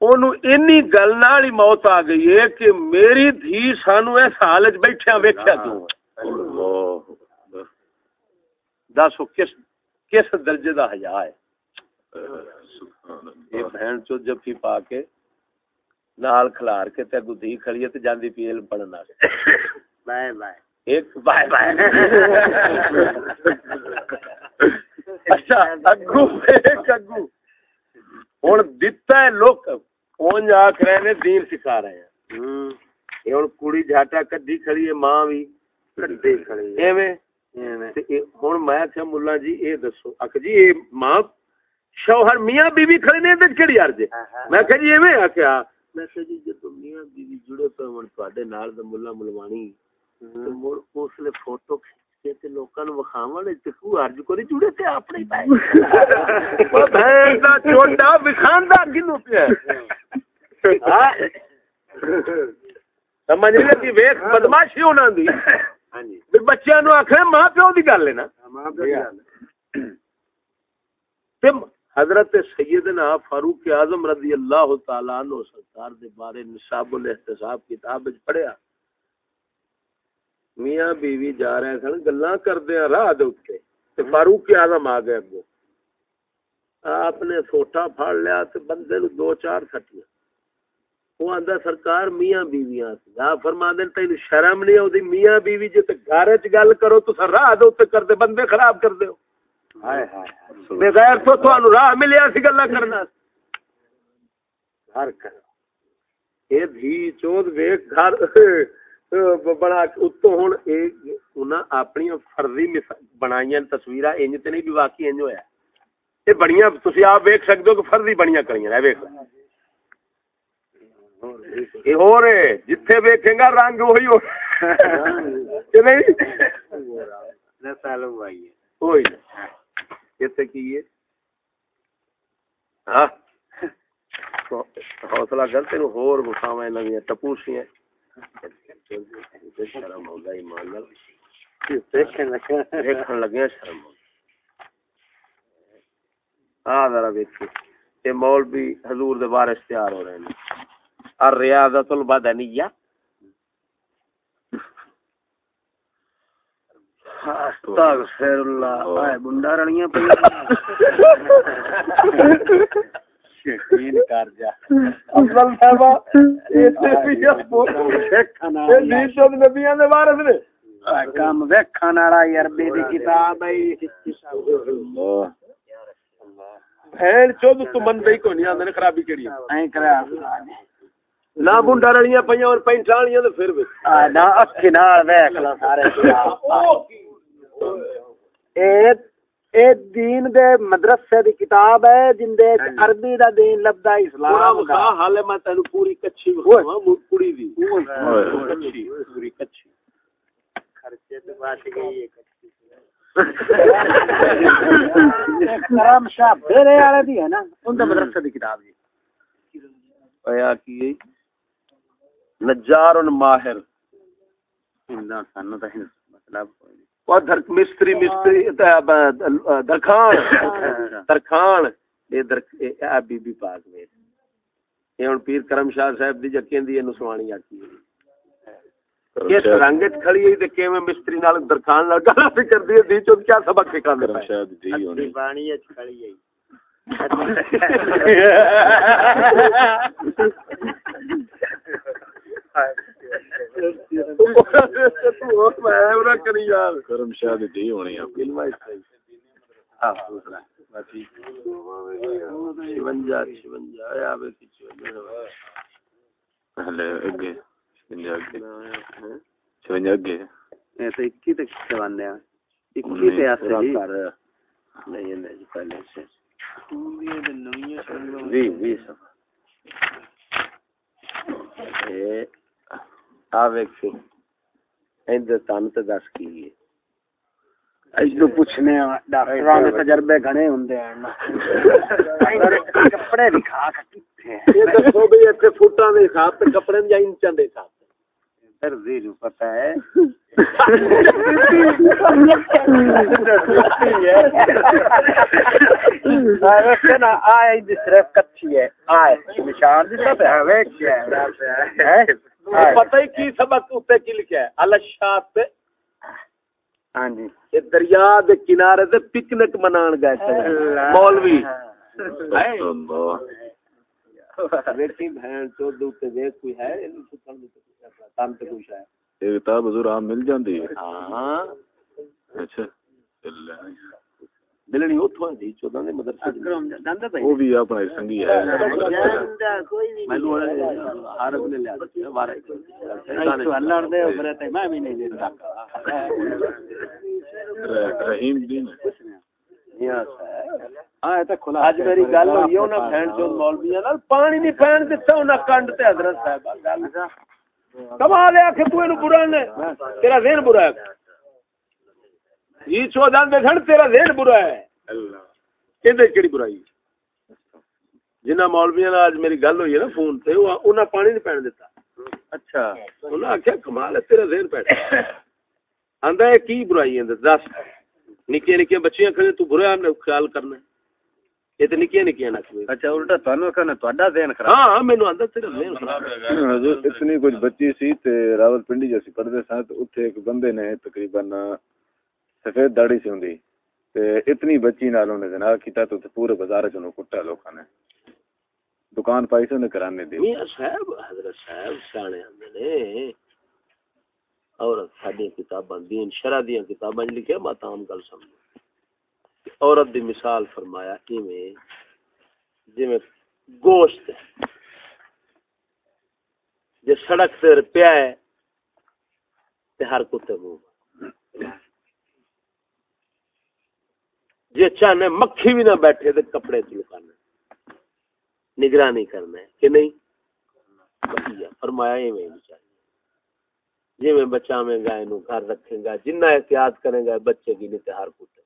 اونوں اینی گل نال ہی موت آ گئی ہے کہ میری دھی سانو اس حال وچ بیٹھیا ویکھیا کیوں دس کس کس درجے دا حیا ہے؟ یہ بہن چو جفی پا کے نال کھلار کے تے اگوں کھڑی ہے تے جاندی پی علم پڑھن واسطے بائے بائے ایک بائے بائے اچھا اگو ایک اگو ہوں دتا ہے لوک اونج آخ رہے نے دین سکھا رہے ہیں یہ ہوں کڑی جاٹا کدی کھڑی ہے ماں بھی کڈی کھڑی ہے ایویں ہوں میں آخیا ملا جی یہ دسو آخ جی یہ ماں شوہر میاں بی بی کھڑے نے تے کیڑی ارج ہاں، ہاں، ہاں۔ میں کہ جی ایویں آ کیا میں کہ جی جب میاں بی بی جڑے تو ہن تواڈے نال دا مولا ملوانی تے مول اس لے فوٹو کھچے تے لوکاں نوں وکھاون تے کو عرض کری جڑے تے اپنے ہی پائے۔ [laughs] او بھین دا چھوٹا وکھاندا گنو پیا سمجھ لے کہ ویکھ بدماشی انہاں دی۔ ہاں جی۔ بچیاں نو آکھے ماں پیو دی گل ہے نا۔ ماں پیو دی گل حضرت سیدنا فاروق اعظم رضی اللہ تعالی عنہ سرکار دے بارے نصاب الاحتساب کتاب وچ پڑھیا۔ میاں بیوی جا رہے سن، گلاں کردے ہاں راہ دے اوتے تے فاروق اعظم آ گئے اگوں۔ آپ نے سوٹا پھاڑ لیا تے بندے نو دو چار سٹیاں۔ وہ آندا سرکار، میاں بیویاں سی آپ فرما دین، تینوں شرم نہیں اودی میاں بیوی جے تے گھر وچ گل کرو تو راہ دے اوتے کردے، بندے خراب کردے ہو۔ بغیر تو تھانو راہ ملیا سی گلا کرنا۔ ہر کر۔ اے دھی چود ویک گھر۔ بڑا اتو ہن اے انہاں اپنی فرضی بنائیاں تصویراں انج تے نہیں بھی واقعی انج ہویا۔ اے بڑیاں تسی آپ ویکھ سکدے ہو کہ فرضی بڑیاں کریاں اے ویکھ۔ اے جتھے ویکھیں گا رنگ وہی ہو کہ نہیں؟ نسل بھائی۔ ہوئی۔ کتے کی ہے ہاں؟ حوصلہ کر تینوں ہور گساواں ٹپوسیاں شرم ہوندا ایمان نال۔ دیکھنے لگا دیکھن لگے شرم ذرا دیکھیں یہ مولوی حضور دے وارث تیار ہو رہے ہیں۔ الریاضت البدنیہ۔ استغفر اللہ اے بنڈا رلیاں پہ۔ یقین کر جا۔ افضل ایسے بھی نبیاں دے وارث نے۔ کام ویکھن والا عربی دی کتاب ہے۔ بھین چود تو من دئی کوئی نہیں آندے خرابی کیڑی ہے؟ ایں کرا۔ نہ بنڈا رلیاں پਈਆਂ اور پینٹاں والیاں تے پھر بھی آ نا اکھ نال ویکھ لو سارے۔ اے دین دے مدرسے دی کتاب ہے جن دے وچ عربی دا دین لبدا اسلام دا۔ حالے میں تینوں پوری کچھی وکھاواں کڑی دی۔ کچھی پوری کچھی۔ خرچے تو بات گئی ہے کرم شاہ پھیرے والے دی ہے نا ان دے مدرسے دی کتاب جی۔ ایا کی نجار ماہر اندا سانو تے مطلب در مستری مستری درخان. درخان. اے در اے آ بی بی پاک وے اے ہن پیر کرم شاہ صاحب دی جکیندی اینو سوانی آکی کس رنگ وچ کھڑی ہے تے کیویں مستری نال درخان نال گلا کردی ہے؟ دی چوں کیا سبق سکھاندے پئے اچھی بانی ہے کھڑی ہے۔ [laughs] [laughs] [laughs] کرم شاہ دی اگے اگے چھنجا اگے اے 21 ہیں 21 جی نہیں نہیں پہلے سے وی وی سب اے آ ویکھ پھر ایندے تن تے دس کی ہے۔ اجو پوچھنے ڈاکٹراں دے تجربے گھنے ہوندے ہیں کپڑے دکھا کتے یہ دسو بھی اتنے فٹاں دے حساب تے کپڑے یا انچاں دے حساب تے۔ درزی نو پتہ ہے۔ نا آئے صرف کچھی ہے۔ آئے نشان دی طرف ہے ویک ہے؟ پتہ ہی کی سبق اوتے کی لکھا ہے؟ الشات ہاں جی۔ یہ دریا دے کنارے تے پکنک منان گئے تھے مولوی۔ بیٹی بہن چود اوتے دیکھ کوئی ہے؟ اینو سکن دے تن تے کچھ ہے۔ یہ کتاب حضور عام مل جاندی ہے۔ ہاں۔ اچھا۔ اللہ۔ ملنی اوتھوں دی چوداں دے مدرسے وہ بھی اپنا سنگی ہے۔ عرب نے لیا اللہ دے اوپر تے میں بھی نہیں دیتا۔ رحیم دین ہاں کھلا۔ اج میری گل ہوئی ہے انہاں بہن چود مولویاں نال پانی نہیں پھین دتا انہاں کنڈ تے حضرت صاحب گل۔ کمال ہے کہ تو اینو برا نے۔ تیرا ذہن برا ہے۔ یہ چودان دے گھن تیرا ذہن برا ہے۔ اللہ۔ اندے کیڑی برائی؟ جنہ مولویاں نال اج میری گل ہوئی ہے نا فون تے انہاں پانی نہیں پھین دتا اچھا۔ انہاں آخیا کمال ہے تیرا ذہن پیٹ آندا ہے کی برائی ہے دس۔ نکے نکے بچیاں کھڑے تو برا خیال کرنا ہے۔ یہ تو نکیاں نکیاں نہ کوئی اچھا الٹا تانوں کہنا تہاڈا ذہن خراب۔ ہاں مینوں آندا تیرا ذہن خراب۔ ہے حضور اتنی کچھ بچی سی تے راول پنڈی جیسی پڑھتے سن تے اتھے ایک بندے نے تقریباً سفید داڑھی سی ہوندی۔ تے اتنی بچی نال انہیں جناب کیتا تو پورے بازار چ انہوں کٹا لوکاں نے۔ دکان پائی سی انہیں کرانے دی۔ میاں صاحب، حضرت صاحب سیانے آندے نے۔ عورت ساڈی کتاباں دین شرع دیاں کتاباں وچ لکھیا ماتام گل سمجھو۔ عورت دی مثال فرمایا، ایویں جویں گوشت جے سڑک تے پیا ہے، تے ہر کتے منہ۔ جے چاہنے مکھی بھی نہ بیٹھے تے کپڑے چ لکانا نگرانی کرنا ہے کہ نہیں؟ فرمایا ایویں بھی چاہیے جی میں بچا میں گا نو گھر رکھیں گا جنہ احتیاط کریں گا بچے کی نہیں تے ہر کتے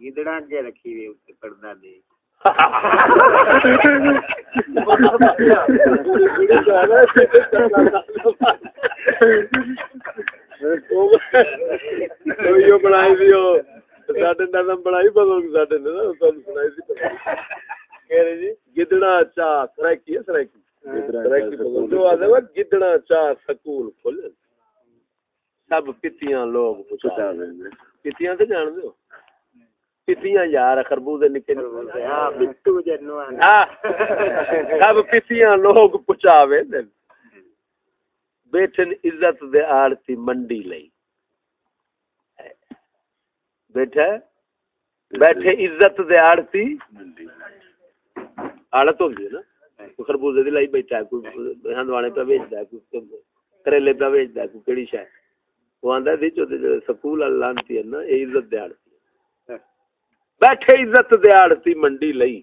گدڑا جے رکھی ہوئی اس پردہ دے۔ [laughs] [laughs] بنائی دیو ساڈے نظم بنائی بزرگ ساڈے نے نا تانوں سنائی سی کہہ رہے جی گدڑا چا جو وا گدڑا سکول کھول سب پتیاں لوگ پتیاں تے جان دیو پتیاں یار خربوزے نکے نکے ہاں بٹو جنو ہاں سب پتیاں لوگ پچاوے دے بیٹھن عزت دے آڑتی منڈی لئی بیٹھا بیٹھے عزت دے آڑتی۔ آڑت ہوندی ہے نا؟ کوئی خربوزے دی لائی بیٹھا ہے کوئی ہندوانے پہ بیچدا ہے کوئی کریلے پہ بیچدا ہے کوئی کیڑی شے۔ وہ آندا دی جو دے سکول اللہ انتی ہے نا اے عزت دے آڑتی ہے۔ بیٹھے عزت دے آڑتی منڈی لئی۔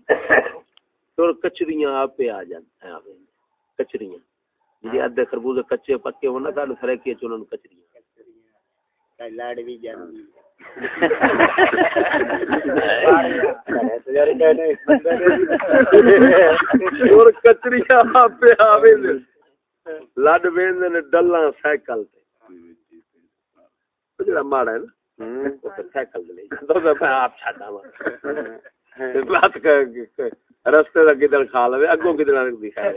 تو کچریاں آپ پہ آ جاندے ہیں کچریاں۔ جی ادھے خربوزے کچے پکے ہونا ساڈے سرے چ انہاں نوں کچریاں۔ لڑ بھی جاندی کچریاں پہ لڈ ویندے نے ڈلاں سائیکل تے جڑا ماڑا ہے نا او تے سائیکل دے میں آپ چھڈا وا بات رستے دا کدھر کھا لوے اگوں کدھر دکھائے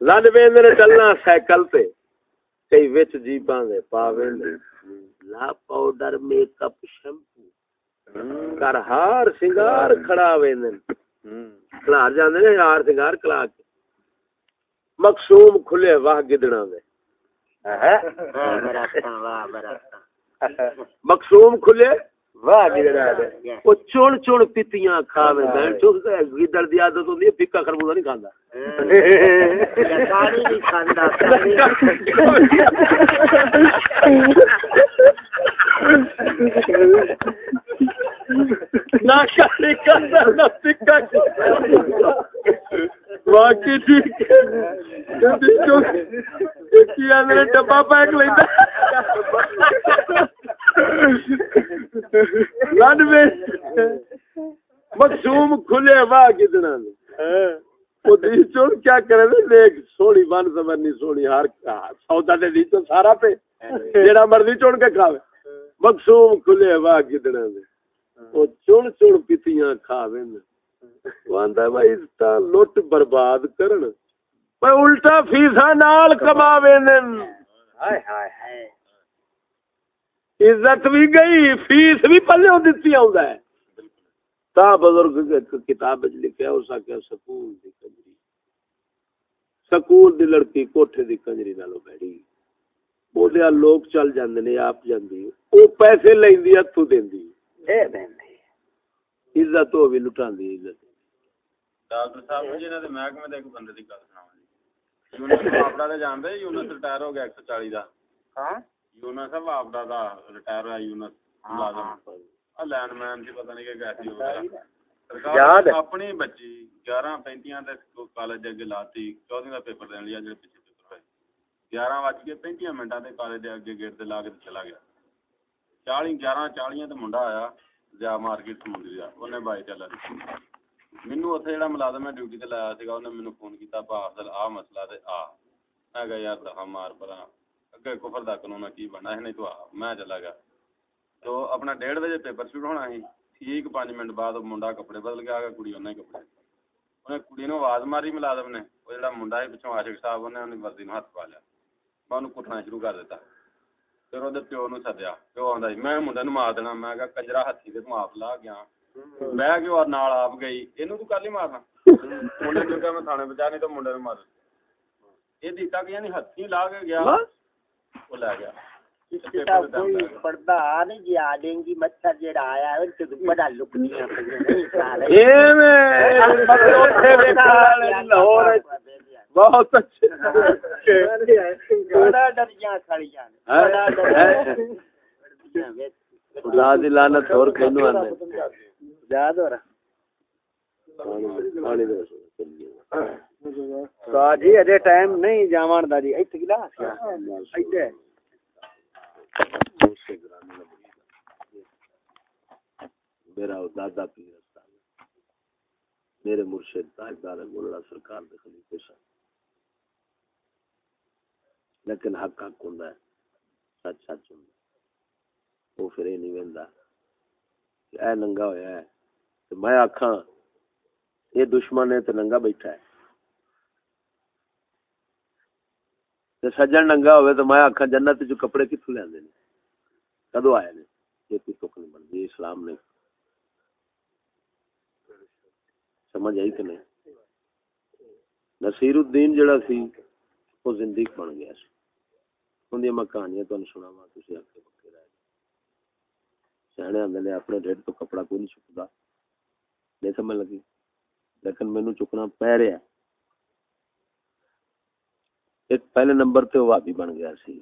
لڈ ویندے نے ڈلاں سائیکل تے کئی وچ جیپاں دے پاویں دے لا پاؤڈر میک اپ شیمپو۔ کر ہار سنگار کھڑا ویندن کلار جاندے نے ہار سنگار کلا کے۔ مقصوم کھلے واہ گدڑاں دے۔ واہ براتاں مقصوم کھلے واہ گدڑاں دے او چون چون پتیاں کھاوے بہن چوک گدڑ دی عادت ہوندی ہے پھکا خربوزہ نہیں کھاندا ساری نہیں کھاندا نہ کھانے کھاندا نہ پھکا واقعی ٹھیک ہے۔ ڈبا پیک لیندا مقصوم کھلے واہ کتنا دی۔ چون کیا کرے دیکھ سونی بن سمرنی سونی ہر سودا دے دی تو سارا پہ جیڑا مرضی چون کے کھاوے۔ مقصوم کھلے واہ کتنا دے وہ چون چون پتیاں کھاوے ہے بھائی تا لٹ برباد کرن۔ پر الٹا فیسا نال کماوے نن۔ ہائے ہائے ہائے۔ عزت بھی گئی فیس بھی پلے دتی آਉਂدا ہے۔ تا بزرگ کتاب لکھیا اس آکھیا سکول دی کنجری۔ سکول دی لڑکی کوٹھے دی کنجری نالوں بیٹھی۔ او دے لوگ چل جاندے نے آپ جاندی۔ او پیسے لیندی ہتھوں دیندی۔ اے دیندی۔ عزت ہو بھی لٹاندی عزت۔ ڈاکٹر صاحب جی انہاں دے محکمے دے ایک بندے دی گل سناواں جی۔ یونس آپڑا دے جاندے یونس ریٹائر ہو گیا 140 دا۔ ہاں؟ یونس صاحب آپڑا دا ریٹائر ہویا یونس ملازم ਆ ਲੈਂਡਮੈਨ ਦੀ ਪਤਾ ਨਹੀਂ ਕਿ ਕੈਸੀ ਹੋ ਗਿਆ ਸਰਕਾਰ ਯਾਦ ਨੇ ਹੈ? ਆਪਣੀ ਬੱਚੀ 11 35 ਦੇ ਕਾਲਜ ਦੇ ਅੱਗੇ ਲਾਤੀ 14 ਦਾ ਪੇਪਰ ਦੇਣ ਲਈ ਆ ਜਿਹੜੇ ਪਿੱਛੇ ਪੇਪਰ ਹੋਏ 11 ਵੱਜ ਕੇ 35 ਮਿੰਟਾਂ ਤੇ ਕਾਲਜ ਦੇ ਅੱਗੇ ਗੇਟ ਤੇ ਲਾ ਕੇ ਤੇ ਚਲਾ ਗਿਆ 40 11 40 ਤੇ ਮੁੰਡਾ ਆਇਆ ਜਾ ਮਾਰਕੀਟ ਸਮੁੰਦਰੀ ਦਾ ਉਹਨੇ ਬਾਈ ਚੱਲਾ ਮੈਨੂੰ ਉੱਥੇ ਜਿਹੜਾ ਮੁਲਾਜ਼ਮ ਹੈ ਡਿਊਟੀ ਤੇ ਲਾਇਆ ਸੀਗਾ ਉਹਨੇ ਮੈਨੂੰ ਫੋਨ ਕੀਤਾ ਭਾ ਅਫਜ਼ਲ ਆਹ ਮਸਲਾ ਤੇ ਆ ਮੈਂ ਕਿਹਾ ਯਾਰ ਦਫਾ ਮਾਰ ਪਰਾਂ ਅੱਗੇ ਕੁਫਰ ਦਾ ਕਾਨੂੰਨ ਆ, ਕੀ ਬਣਨਾ ਹੈ ਨਹੀਂ ਤੂੰ ਆ ਮੈਂ ਚਲਾ ਗਿਆ ਤੋ ਆਪਣਾ 1:30 ਵਜੇ ਪੇਪਰ ਸ਼ੁਰੂ ਹੋਣਾ ਸੀ ਠੀਕ 5 ਮਿੰਟ ਬਾਅਦ ਉਹ ਮੁੰਡਾ ਕੱਪੜੇ ਬਦਲ ਕੇ ਆ ਗਿਆ ਕੁੜੀ ਉਹਨੇ ਹੀ ਕੱਪੜੇ ਉਹਨੇ ਕੁੜੀ ਨੂੰ ਆਵਾਜ਼ ਮਾਰੀ ਮੁਲਾਜ਼ਮ ਨੇ ਉਹ ਜਿਹੜਾ ਮੁੰਡਾ ਸੀ ਪਿੱਛੋਂ ਆਸ਼ਿਕ ਸਾਹਿਬ ਉਹਨੇ ਉਹਦੀ ਵਰਦੀ ਨੂੰ ਹੱਥ ਪਾ ਲਿਆ ਮੈਂ ਉਹਨੂੰ ਕੁੱਟਣਾ ਸ਼ੁਰੂ ਕਰ ਦਿੱਤਾ ਫਿਰ ਉਹਦੇ ਪਿਓ ਨੂੰ ਸੱਦਿਆ ਪਿਓ ਆਂਦਾ ਸੀ ਮੈਂ ਮੁੰਡੇ ਨੂੰ ਮਾਰ ਦੇਣਾ ਮੈਂ ਕਿਹਾ ਕੰਜਰਾ ਹੱਥੀ ਤੇ ਤੂੰ ਆਪ ਲਾ ਗਿਆ ਮੈਂ ਕਿਉਂ ਨਾਲ ਆਪ ਗਈ ਇਹਨੂੰ ਤੂੰ ਕੱਲ ਹੀ ਮਾਰਨਾ ਮੁੰਡੇ ਨੂੰ ਕਿਹਾ ਮੈਂ ਥਾਣੇ ਪਹੁੰਚਾ ਨਹੀਂ ਤਾਂ ਮੁੰਡੇ ਨੂੰ ਮਾਰ ਇਹ ਦਿੱਤਾ بولا گیا لاہور بہت خدا ہاں۔ ہاں۔ دی لعنت اور کینو آندے یاد ہو رہا۔ جی اجے ٹائم نہیں، جاوان دا جی ایتھے ایتھے۔ میرا دادا پیر میرے مرشد تاجدار سرکار دے خلیفہ لیکن حق حق ہوندا ہے، سچ سچ ہوندا وہ او پھر اے نہیں ویندا کہ اے ننگا ہویا ہے تے میں آکھاں اے دشمن ہے تے ننگا بیٹھا ہے۔ تے سجن ننگا ہوئے تو میں آکھاں جنت جو کپڑے کتھوں لیندے نے؟ کدو آئے نے؟ یہ کوئی تک نہیں بنتی اسلام نے۔ سمجھ آئی کہ نہیں؟ نصیر الدین جڑا سی، وہ زندگی بن گیا سی۔ ان میں کہانیاں تمہیں سناوا تھی آگے پکے رہ سیانے آدھے نے اپنے ڈیڈ تو کپڑا کوئی نہیں چکتا نہیں سمجھ لگی، لیکن مینو چکنا پی رہا ہے ایک پہلے نمبر تے بھی بن گیا سی۔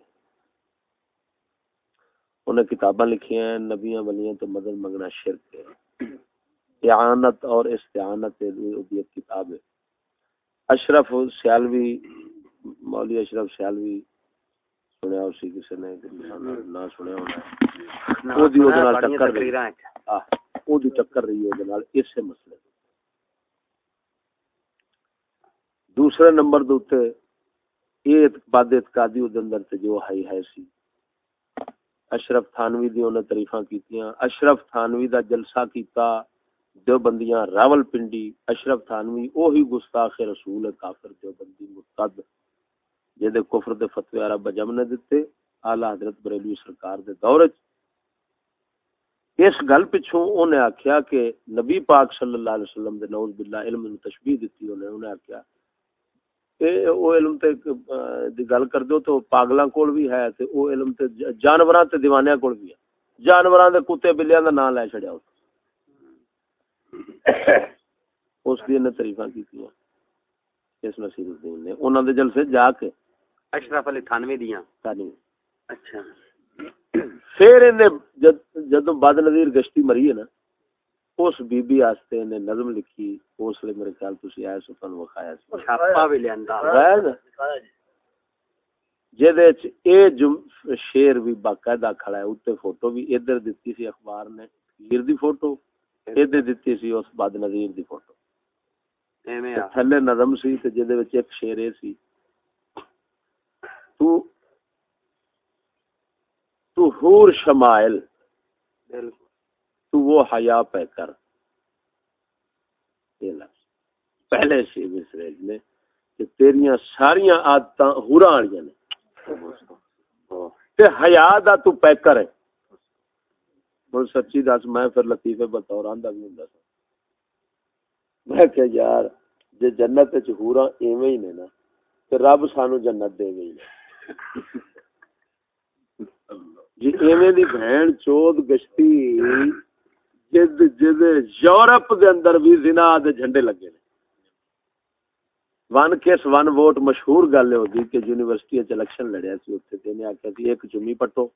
انہیں کتاباں لکھی ہیں نبیاں ولیاں تو مدد منگنا شرک ہے۔ اعانت اور استعانت ایک کتاب ہے۔ اشرف سیالوی مولوی اشرف سیالوی سنیا اسی کسی نے نہ سنیا ہونا وہ دی اودے نال ٹکر رہی۔ وہ دی ٹکر رہی ہے اودے نال اسے مسئلے تے۔ دوسرے نمبر دے اوتے یہ بد اعتقادی اودے اندر تے جو ہائی ہے سی۔ اشرف تھانوی دی انہیں تعریفاں کیتیاں۔ اشرف تھانوی دا جلسہ کیتا، دیوبندیاں راول پنڈی اشرف تھانوی اوہی گستاخ رسول کافر دیوبندی مرتد جہدے کفر دے فتوی عرب جم نے دتے، اعلی حضرت بریلوی سرکار دے دور وچ۔ اس گل پچھوں انہیں آکھیا کہ نبی پاک صلی اللہ علیہ وسلم دے نعوذ باللہ علم تشبیہ دتی انہیں انہیں آکھیا کہ او علم تے دی گل کر دو تو پاگلاں کول بھی ہے تے او علم تے جانوراں تے دیوانیاں کول بھی ہے جانوراں دے کتے بلیاں دا نام لے چھڑیا اس اس دی نے تعریفاں کیتیاں اس نصیر الدین نے انہاں دے جلسے جا کے اشرف علی تھانوی دیاں تانی اچھا پھر انہیں جد جدوں بد نظیر گشتی مری ہے نا اس بی بی واسطے نے نظم لکھی اس لیے میرے خیال تسی آئے سو تانوں وکھایا سی۔ چھاپا بھی لیندا۔ غیر جہدے وچ اے جم شعر بھی باقاعدہ کھڑا ہے اوتے فوٹو بھی ادھر دتی سی اخبار نے پیر دی فوٹو ادھر دتی سی اس بد نظیر دی فوٹو۔ ایویں تھلے نظم سی تے جہدے وچ ایک شعر اے سی۔ تو تو حور شمائل۔ تو وہ حیا پہ کر۔ پہلے سے مصرے نے کہ تیریاں ساریاں عادتاں ہوراں والیاں نے۔ تے حیا دا تو پیکر ہے ہن سچی دس، میں پھر لطیفے بطور آندا بھی ہوندا سا۔ میں کہ یار، جے جنت وچ ہوراں ایویں ہی نے نا، تے رب سانو جنت دے گئی جی ایویں دی بہن چود گشتی جد جد یورپ دے اندر بھی زنا دے جھنڈے لگے نے۔ ون کیس ون ووٹ مشہور گل ہوگی کہ یونیورسٹی اچ الیکشن لڑیا سی اوتھے تے نے آکھیا سی ایک جمی پٹو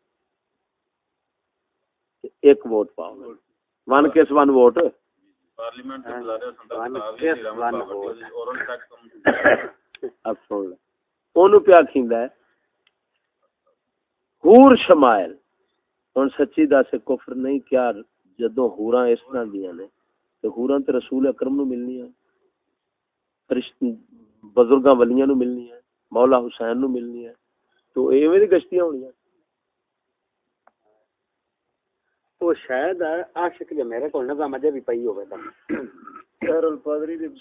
ایک ووٹ پاؤ ون کس ون ووٹ۔ پارلیمنٹ بلا [coughs] اونوں پیا کھیندا ہے۔ حور شمائل۔ ہن سچی دس کفر نہیں کیا جدوں حوراں اس طرح دیاں نے تے حوراں تے رسول اکرم نو ملنی ہے فرشت بزرگاں ولیاں نو ملنی ہے مولا حسین نو ملنی ہے تو ایویں دی گشتیاں ہونیاں وہ شاید عاشق جو میرے کو نظام اجے بھی پئی ہوے تا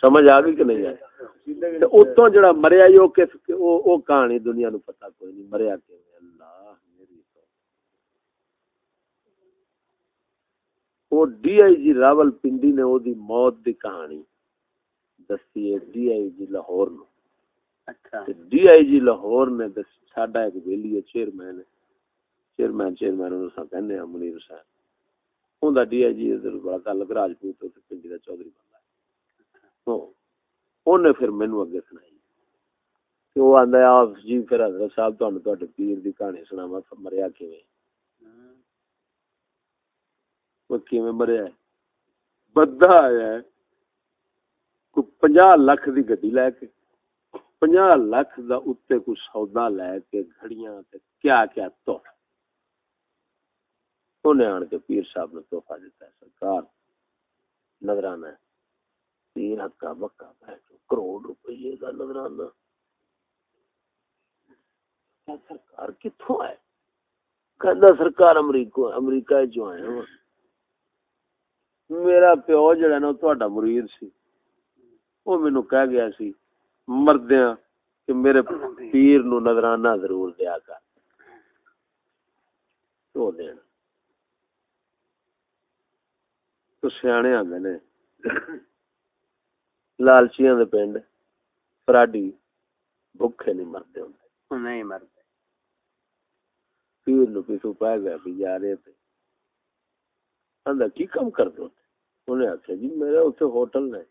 سمجھ آ گئی کہ نہیں آئی؟ تے اتوں جڑا مریا او کس او او کہانی دنیا نو پتہ کوئی نہیں مریا کیویں اللہ میری تو او D I G Rawalpindi نے دی موت دی کہانی دسی ہے ڈی آئی جی لاہور نو اچھا ڈی آئی جی لاہور نے ساڈا ایک ویلی ہے چیئرمین ہے چیئرمین چیئرمین انہوں سا کہنے ہیں منیر حسین اوندا ڈی آئی جی ادھر بڑا تعلق راجپوت تے پنڈی دا چودھری بندہ ہے ہاں اونے پھر مینوں اگے سنائی کہ وہ آندا ہے آپ جی پھر حضرت صاحب تانوں تواڈے پیر دی کہانی سناواں مریا کیویں وہ کیویں مریا ہے بندہ آیا ہے، کوئی 50 لاکھ دی گڈی لے کے 50 لاکھ دا اتے کوئی سودا لے کے گھڑیاں تے کیا کیا تو انہیں آن کے پیر صاحب نے تحفہ دیتا ہے، سرکار، نظرانہ ہے۔ تین ہکا بکا بیٹھو کروڑ روپئے کا نظرانہ۔ کیا سرکار کتوں ہے کہندا سرکار امریکہ امریکہ جو آئے ہوں میرا پیو جڑا نا تہاڈا مرید سی۔ وہ مینوں کہہ گیا سی مردیاں کہ میرے پیر نو نظرانہ ضرور دیا کر۔ تو دین۔ تو سیانے آندے نے۔ لالچیاں دے پنڈ فراڈی بھوکے نہیں مرتے ہوندے۔ نہیں مرتے پیر نو پہ گیا بھی جا رہے تھے کی کم کر دو انہیں آخیا جی میرے اتنے ہوٹل نے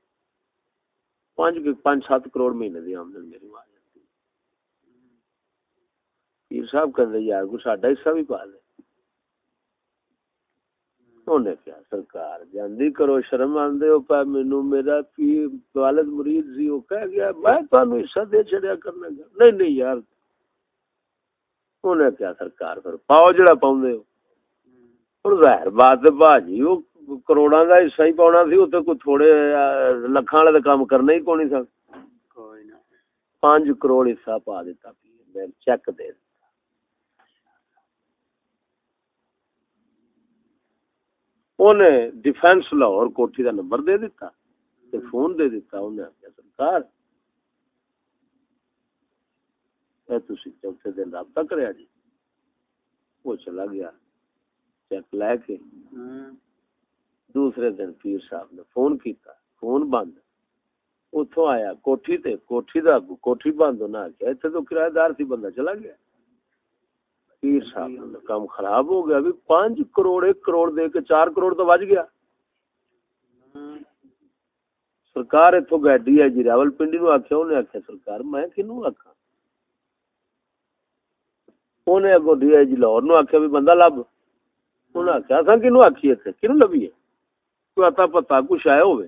پانچ پانچ سات کروڑ مہینے دی آمدن میری جاتی پیر صاحب کہندے یار کو ساڈا حصہ بھی پا دے انہیں کیا سرکار جاندی کرو شرم آندے ہو پا مینوں میرا پیر والد مرید سی وہ کہہ گیا میں حصہ دے چھڑیا کرنا گا نہیں نہیں یار انہیں کیا سرکار پھر پاؤ جڑا پاؤندے ہو اور ظاہر بات باجی وہ کروڑاں دا حصہ ہی پاਉਣਾ سی اوتے کوئی تھوڑے لکھاں والے کام کرنا ہی کوئی نہیں سن کوئی نہ پانچ کروڑ حصہ پا دیتا پیر چیک دے انہیں ڈیفینس لاہور کوٹھی دا نمبر دے دیتا تے فون دے دیتا انہیں آخیا سرکار اے تسی چوتھے دن رابطہ کریا جی وہ چلا گیا چیک لے کے دوسرے دن پیر صاحب نے فون کیتا، فون بند۔ اتوں آیا، کوٹھی تے، کوٹھی دا کوٹھی بند ہونا آخیا اتنے تو کرایہ دار سی بندہ چلا گیا۔ پیر صاحب نے کام خراب ہو گیا، بھی پانچ کروڑ، ایک کروڑ دے کے چار کروڑ تو بج گیا۔ سرکار اتوں گئے، D I G Rawalpindi نو آخیا انہیں آخیا سرکار میں کنو آخا انہیں اگو ڈی آئی جی لاہور نو آخیا بھی بندہ لب۔ انہیں آخیا اصا کنو آخی اتنے کنو لبیے؟ کوئی اتا پتا کچھ آیا ہوئے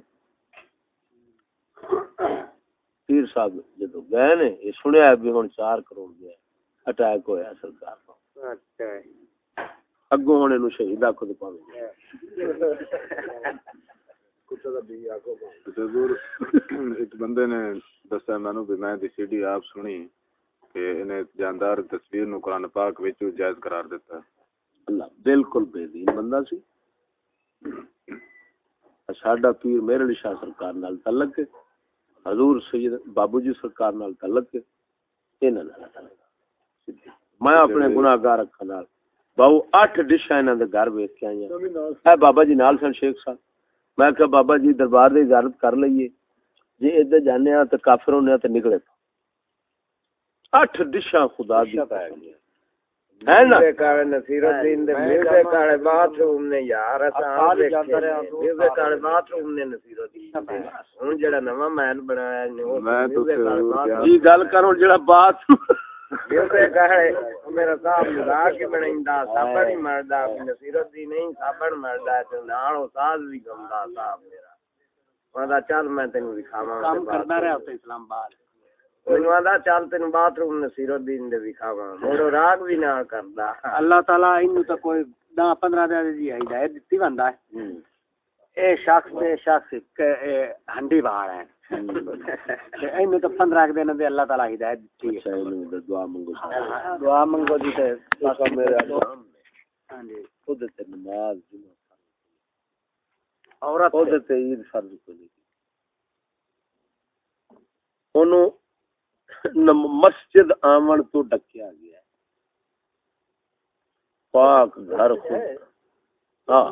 پیر صاحب جدو گئے نے یہ سنیا بھی ہوں چار کروڑ گیا اٹیک ہویا سرکار کو اچھا۔ اگوں ہوں یہ شہید آخو تو پاوے۔ حضور ایک بندے نے دسیا مینوں بھی میں دی سی ڈی آپ سنی کہ انہیں جاندار تصویر نو قرآن پاک وچ جائز قرار دیتا ہے۔ اللہ بالکل بے دین بندہ سی۔ ساڈا پیر میرے علی شاہ سرکار نال تعلق ہے حضور سید بابو جی سرکار نال تعلق ہے انہاں نال تعلق میں اپنے گناہگار اکھاں نال باو اٹھ ڈشاں انہاں دے گھر ویکھ کے آئی ہاں اے بابا جی نال سن شیخ صاحب۔ میں کہ بابا جی دربار دی زیارت کر لئیے۔ جے ادھر جانے ہاں تے کافر ہونے ہاں تے نکلے۔ اٹھ ڈشاں خدا دی نصیر الدین دے میوزک والے باتھ روم نے یار اساں میوزک والے باتھ روم نے نصیر الدین ہن جڑا نواں محل بنایا نے میں تو music والے bathroom- جی گل کرو جڑا بات یہ تے کہے میرا صاحب مزاق ہی بنائندا صبر نہیں مردا نصیرت دی نہیں صبر مردا تے نال استاد بھی گمدا صاحب میرا۔ وہاں چل میں تینوں دکھاواں کام کرنا رہا تے اسلام آباد۔ مینوں آندا چل تینوں باتھ روم نصیرت دین دے دکھاواں موڑو راگ بھی نہ کردا اللہ تعالی اینو تو کوئی 10 15 دے دی ہدایت دتی بندا ہے اے شخص تے شخص کہ اے ہنڈی باہر ہے اینو تو 15 دن دے اللہ تعالی ہدایت دتی ہے دعا منگو دعا منگو جی تے آقا میرے آقا ہاں جی خود تے نماز جمعہ عورت خود تے عید فرض کو نہیں اونوں نم- مسجد آمن تو ڈکیا گیا۔ پاک گھر خود۔ ہاں۔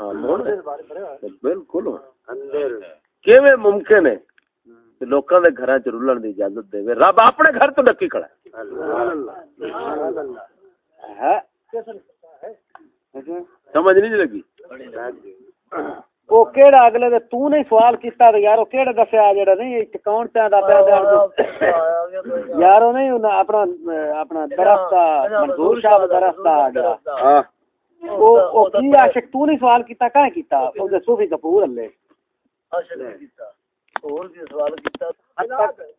ہاں۔ ہے۔ بالکل۔ کیویں ممکن ہے؟ لوکاں دے گھراں چ دی اجازت دے۔ رب اپنے گھر تو ڈکی کھڑا ہے۔ سمجھ نہیں لگی؟ او کیڑا اگلے دے تو نہیں سوال کیتا تے یار او کیڑا دسیا جڑا نہیں ایک کون چا دا پیا دے یار او نہیں انہاں اپنا اپنا درخت منظور شاہ درخت دا ہاں او او کی عاشق تو نہیں سوال کیتا کہاں کیتا او دے صوفی کپور اللہ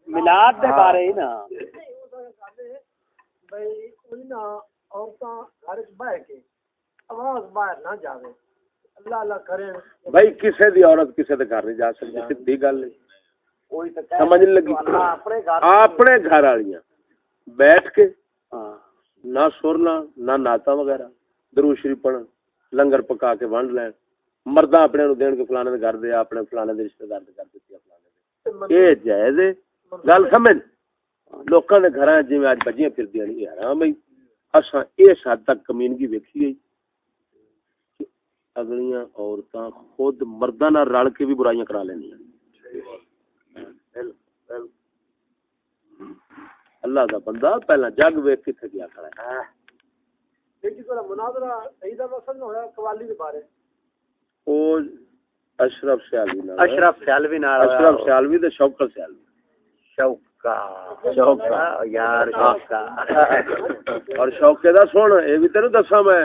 میلاد دے بارے ہی نا بھئی کوئی نہ عورتاں گھر وچ بیٹھ کے آواز باہر نہ جاوے بھائی کسے دی عورت کسے دے گھر نہیں جا سکتی سیدھی گل ہے۔ سمجھ لگی۔ اپنے گھر والیاں۔ بیٹھ کے ہاں۔ نہ سرنا نہ ناتا وغیرہ درو شریف پڑھن لنگر پکا کے ونڈ لین۔ مرداں اپنے نو دین کے فلانے دے گھر دے اپنے فلانے دے رشتہ دار دے گھر فلانے دے۔ اے جائز ہے۔ گل سمجھ؟ لوکاں دے گھراں جویں اج بجیاں پھردیاں نہیں حرام ہے۔ اساں اس حد تک کمینگی ویکھی ہے۔ اگلیاں عورتاں خود مرداں نال رل کے بھی برائیاں کرا لینیاں اللہ دا بندہ پہلا جگ ویکھ کتے گیا کھڑا ہے۔ لیکن مناظرہ نہ ہویا قوالی دے بارے۔ او اشرف سیالوی نال۔ اشرف سیالوی نال اشرف سیالوی تے شوکت سیالوی۔ شوکا شوکا یار شوکا۔ اور شوکے دا سن اے بھی تینوں دساں میں۔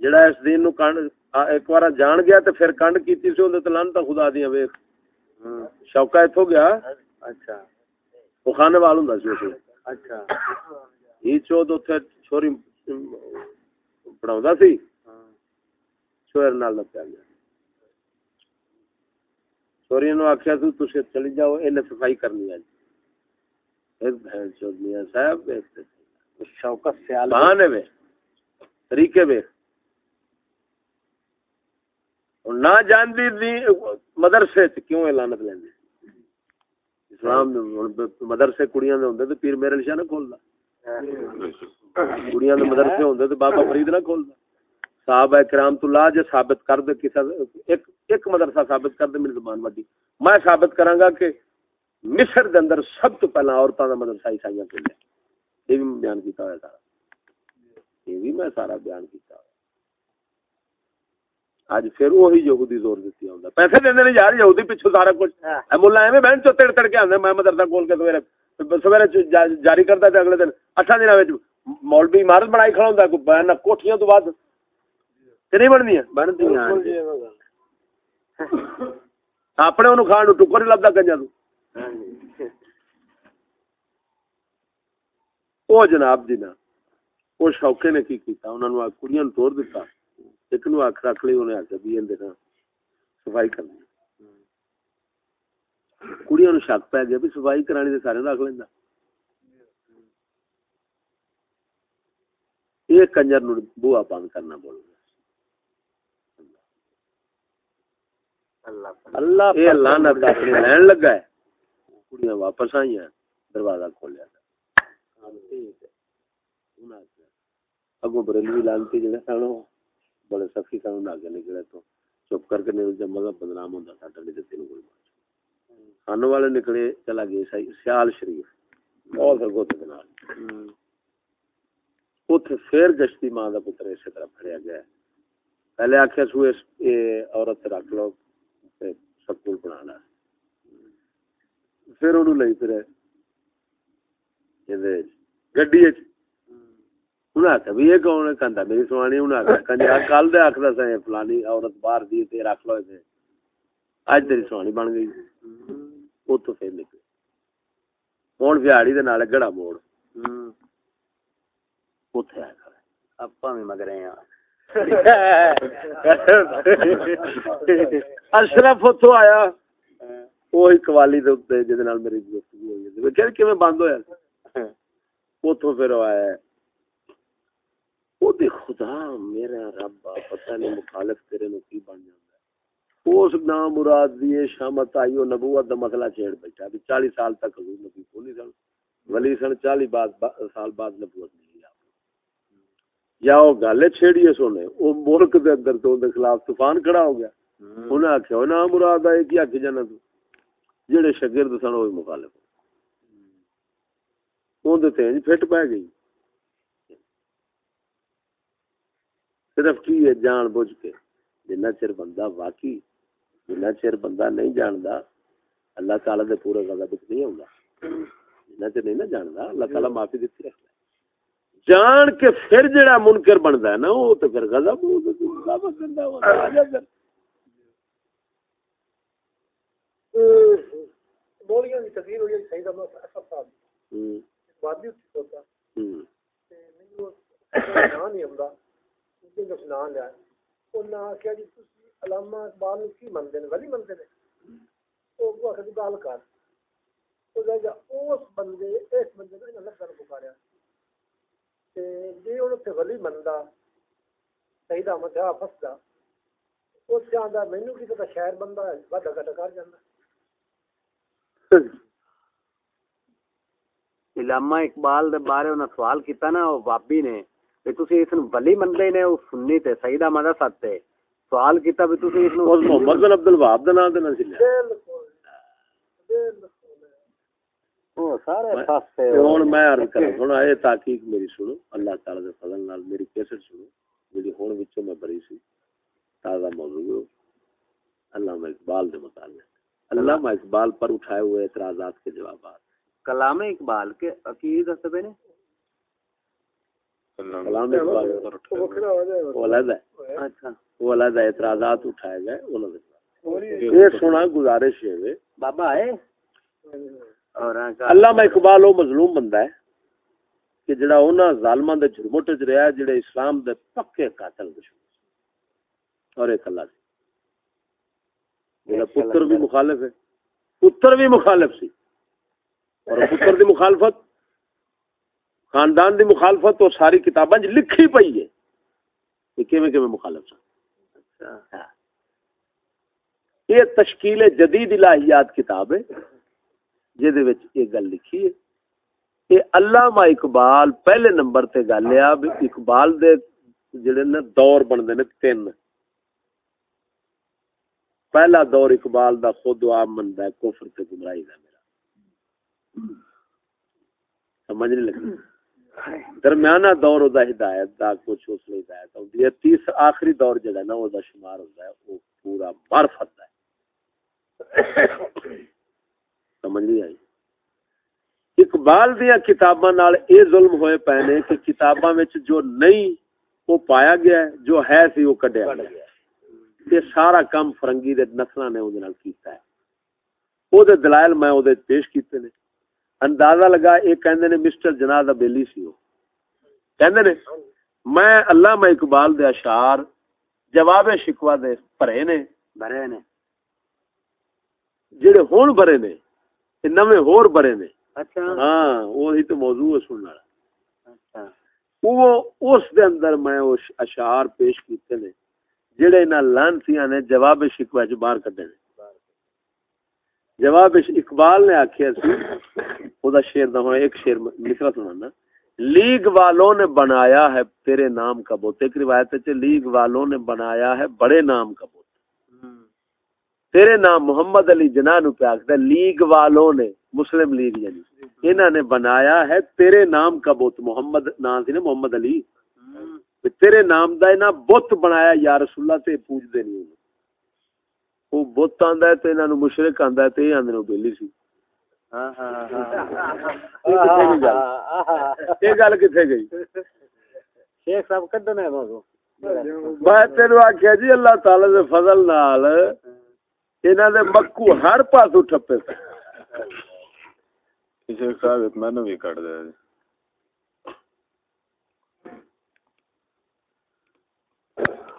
جڑا اس دین نو کنڈ ایک بار جان گیا تے پھر کنڈ کیتی سی اودے تے لعنت خدا دیاں ویکھ۔ شوکا ایتھوں گیا؟ اچھا۔ وہ خانے وال ہوندا سی اس اچھا۔ ہی چود اوتھے چھوری پڑھاوندا سی۔ شوہر نال لپیا گیا۔ چھوری نو آکھیا تو تسے چلی جاؤ اینے صفائی کرنی ہے۔ ایک بہن چود میاں صاحب ایک شوکت بہانے وے طریقے اور نہ جاندی دی مدرسے چ کیوں اعلانت لیندے اسلام دے مدرسے کڑیاں دے ہوندے تے پیر میرے شاہ نہ کھولدا کڑیاں دے مدرسے ہوندے تے بابا فرید نہ کھولدا صحابہ کرام تو لا جے ثابت کر دے، کسا ایک ایک مدرسہ ثابت کر دے، میری زبان وڈی۔ میں ثابت کراں گا کہ مصر دے اندر سب تو پہلا عورتاں دا مدرسہ عیسائیاں کھولیا یہ بھی بیان کیتا ہوا سارا۔ یہ بھی میں سارا بیان کیتا ہوا اج پھر وہی یہودی زور دیتی ہوندا پیسے دیندے نے یار یہودی پیچھے سارا کچھ۔ اے مولا ایویں بہن چو تڑ تڑ کے آندے میں مدرسہ کھول کے سویرے سویرے جاری کردا تے اگلے دن اٹھاں دناں وچ مولوی عمارت بنائی کھڑا ہوندا کوئی نہ کوٹھیاں تو بعد تے نہیں بندیاں بندیاں اپنے اونوں کھان نو ٹکر لبدا کنجا تو او جناب جی نا او شوکے نے کی کیتا انہاں نو کڑیاں توڑ دتا۔ ایک نو اکھ رکھ لی انہیں آخیا بھی اندر صفائی کرنی۔ کڑیاں نو شک پی گیا بھی صفائی کرانی تے سارے رکھ لینا یہ کنجر نو بوا بند کرنا بول اللہ یہ لعنت اپنی لین لگا ہے۔ کڑیاں واپس آئیاں دروازہ کھولیا اگو بریلوی لانتی جڑے سن وہ بڑے سخی سن آگے نکلے تو چپ کر کے نہیں جب مذہب بدنام ہوتا ساڈا نہیں تو تین گولی مار خانو والے نکلے، چلا گئے سیال شریف، بہت سرگوت کے نال۔ اتنے پھر گشتی ماں کا پتر اسی طرح پھڑیا گیا۔ ہے۔ پہلے آخیا سو اس عورت رکھ لو تے سکول بنا پھر انہوں لئی پھر یہ گڈی وچ انہاں آخیا بھی یہ کون ہے؟ کہندا میری سوانی انہاں آخیا کنجرا کل دے آکھدا سی فلانی عورت باہر دی تے رکھ لو تے اج تیری سوانی بن گئی۔ او تو پھر نکلے۔ ہن ویاڑی دے نال گڑا موڑ۔ اوتھے آیا کھڑا۔ ہے۔ اپا بھی مگرے ہیں [laughs] اشرف اتو آیا۔ وہی قوالی دے اوتے جے نال میری گفتگو ہوئی تے کہ کیویں بند ہویا؟ اتو پھر وہ آیا۔ او دی خدا میرا رب پتہ نہیں مخالف تیرے نو کی بن جاندا ہے۔ اس نام مراد دی شامت آئی او نبوت دا مسئلہ چھیڑ بیٹھا بھی 40 سال تک حضور نبی کو نہیں سن ولی سن 40 بعد سال بعد نبوت ملی آپ۔ یا وہ گل چھیڑی سونے وہ ملک دے اندر تو دے خلاف طوفان کھڑا ہو گیا۔ انہیں آخیا وہ نام مراد آئے کی آخی جانا تو؟ جہے شگرد سن وہ مخالف اندر تینج فٹ پی گئی۔ صرف کی ہے جان بوجھ کے؟ جنہ چر بندہ واقعی جنہ چر بندہ نہیں جاندا اللہ تعالی دے پورے غضب وچ نہیں ہوندا جنہ چر نہیں نہ جاندا اللہ تعالی معافی دتی رکھدا ہے جان کے پھر جڑا منکر بندا ہے نا وہ تو پھر غضب وہ تو غضب کردا وہ آ جا پھر مولیاں کی تقریر ہوئی صحیح دا اصل صاحب۔ ہوں بعد بھی ہوتا تے مینوں نام نہیں آਉਂدا جی اس نے نام لیا انہاں آخیا جی تسی علامہ اقبال نو کی منتے نے ولی منتے نے وہ کو آخر گل کر۔ وہ جا جا، اس بندے اس بندے نے انہاں لگن پکاریا۔ تے جے انہوں تے ولی مندا صحیح دا متھا فسدا، اس جاندا، مینوں کی پتہ شہر بندہ ہے واڈا گٹا کر جاندا۔ علامہ اقبال دے بارے انہاں سوال کیتا نا وہ بابی نے کہ تسی اس نو ولی مندے نے او سنی تے سیدہ مدد ستے سوال کیتا بھی تسی اس نو اس محمد بن عبد الوهاب دا نام تے نہ سی لیا بالکل بالکل او سارے میں- پاسے تے ہن میں عرض کراں سن اے تحقیق میری سنو اللہ تعالی دے فضل نال میری کیسٹ سنو جڑی ہن وچوں میں بری سی تازہ موضوع علامہ اقبال دے متعلق علامہ اقبال پر اٹھائے ہوئے اعتراضات کے جوابات کلام اقبال کے عقید نے کلام اقبال وہ کھڑا ہو جائے وہ علیحدہ ہے اچھا وہ علیحدہ اعتراضات اٹھائے گئے انہوں نے یہ سنا گزارش ہے بابا آئے اور علامہ اقبال وہ مظلوم بندہ ہے کہ جڑا انہاں ظالماں دے جھرمٹ وچ رہیا ہے جڑے اسلام دے پکے قاتل دشمن۔ اور ایک اللہ سی جڑا پتر بھی مخالف ہے. پتر بھی مخالف سی. اور پتر دی مخالفت خاندان دی مخالفت تو ساری کتاباں وچ لکھی پئی ہے۔ کہ کیویں کیویں مخالف سن؟ ہاں۔ یہ تشکیل جدید الہیات کتاب ہے جہدے وچ یہ گل لکھی ہے۔ یہ علامہ اقبال پہلے نمبر تے گل ہے اقبال دے جڑے نا دور بندے نے تین۔ پہلا دور اقبال دا خود عام مندا ہے کفر تے گمراہی دا میرا۔ سمجھ نہیں لگی؟ درمیانہ دور دا ہدایت دا کچھ اس لیے ہدایت ہوندی ہے۔ تیس آخری دور جڑا نا او دا شمار ہوندا ہے۔ وہ پورا معرفت دا ہے۔ سمجھ نہیں آئی؟ اقبال دیا کتاباں نال اے ظلم ہوئے پے نے کہ کتاباں وچ جو نہیں وہ پایا گیا ہے، جو ہے سی وہ کڈیا گیا یہ سارا کام فرنگی دے نسلاں نے اودے نال کیتا ہے۔ او دلائل میں اودے پیش کیتے نے۔ اندازہ لگا اے کہندے نے مسٹر جناح بیلی سی او کہندے نے میں علامہ اقبال دے اشعار جواب شکوا دے بھرے نے۔ بھرے نے۔ جڑے ہون بھرے نے تے نویں ہور بھرے نے۔ اچھا۔ ہاں وہی تو موضوع ہے سننے والا۔ اچھا۔ وہ اس دے اندر میں وہ اشعار پیش کیتے نے جڑے انہاں لانتیاں نے جواب شکوہ چ باہر کڈے نے۔ جواب اقبال نے سی او دا ہن ایک شعر مصرا سنانا لیگ والوں نے بنایا ہے تیرے نام کا بت ایک روایت ہے لیگ والوں نے بنایا ہے بڑے نام کا بت تیرے نام محمد علی جناح نو پہ ہے، لیگ والوں نے مسلم لیگ یعنی۔ انہاں نے بنایا ہے تیرے نام کا بت محمد نام سی نا محمد علی۔ تیرے نام دا انہاں بت بنایا یا رسول اللہ تے پوج دے نہیں۔ وہ بت آندا ہے تے انہاں نو مشرک آندا ہے تے یہ آندے نو بیلی سی ہاں ہاں یہ گل یہ گل کتنے گئی شیخ صاحب کڈن ہے موضوع میں تینو آخیا جی اللہ تعالی دے فضل نال انہاں دے مکو ہر پاسوں ٹھپے پے شیخ صاحب میں بھی کٹ دے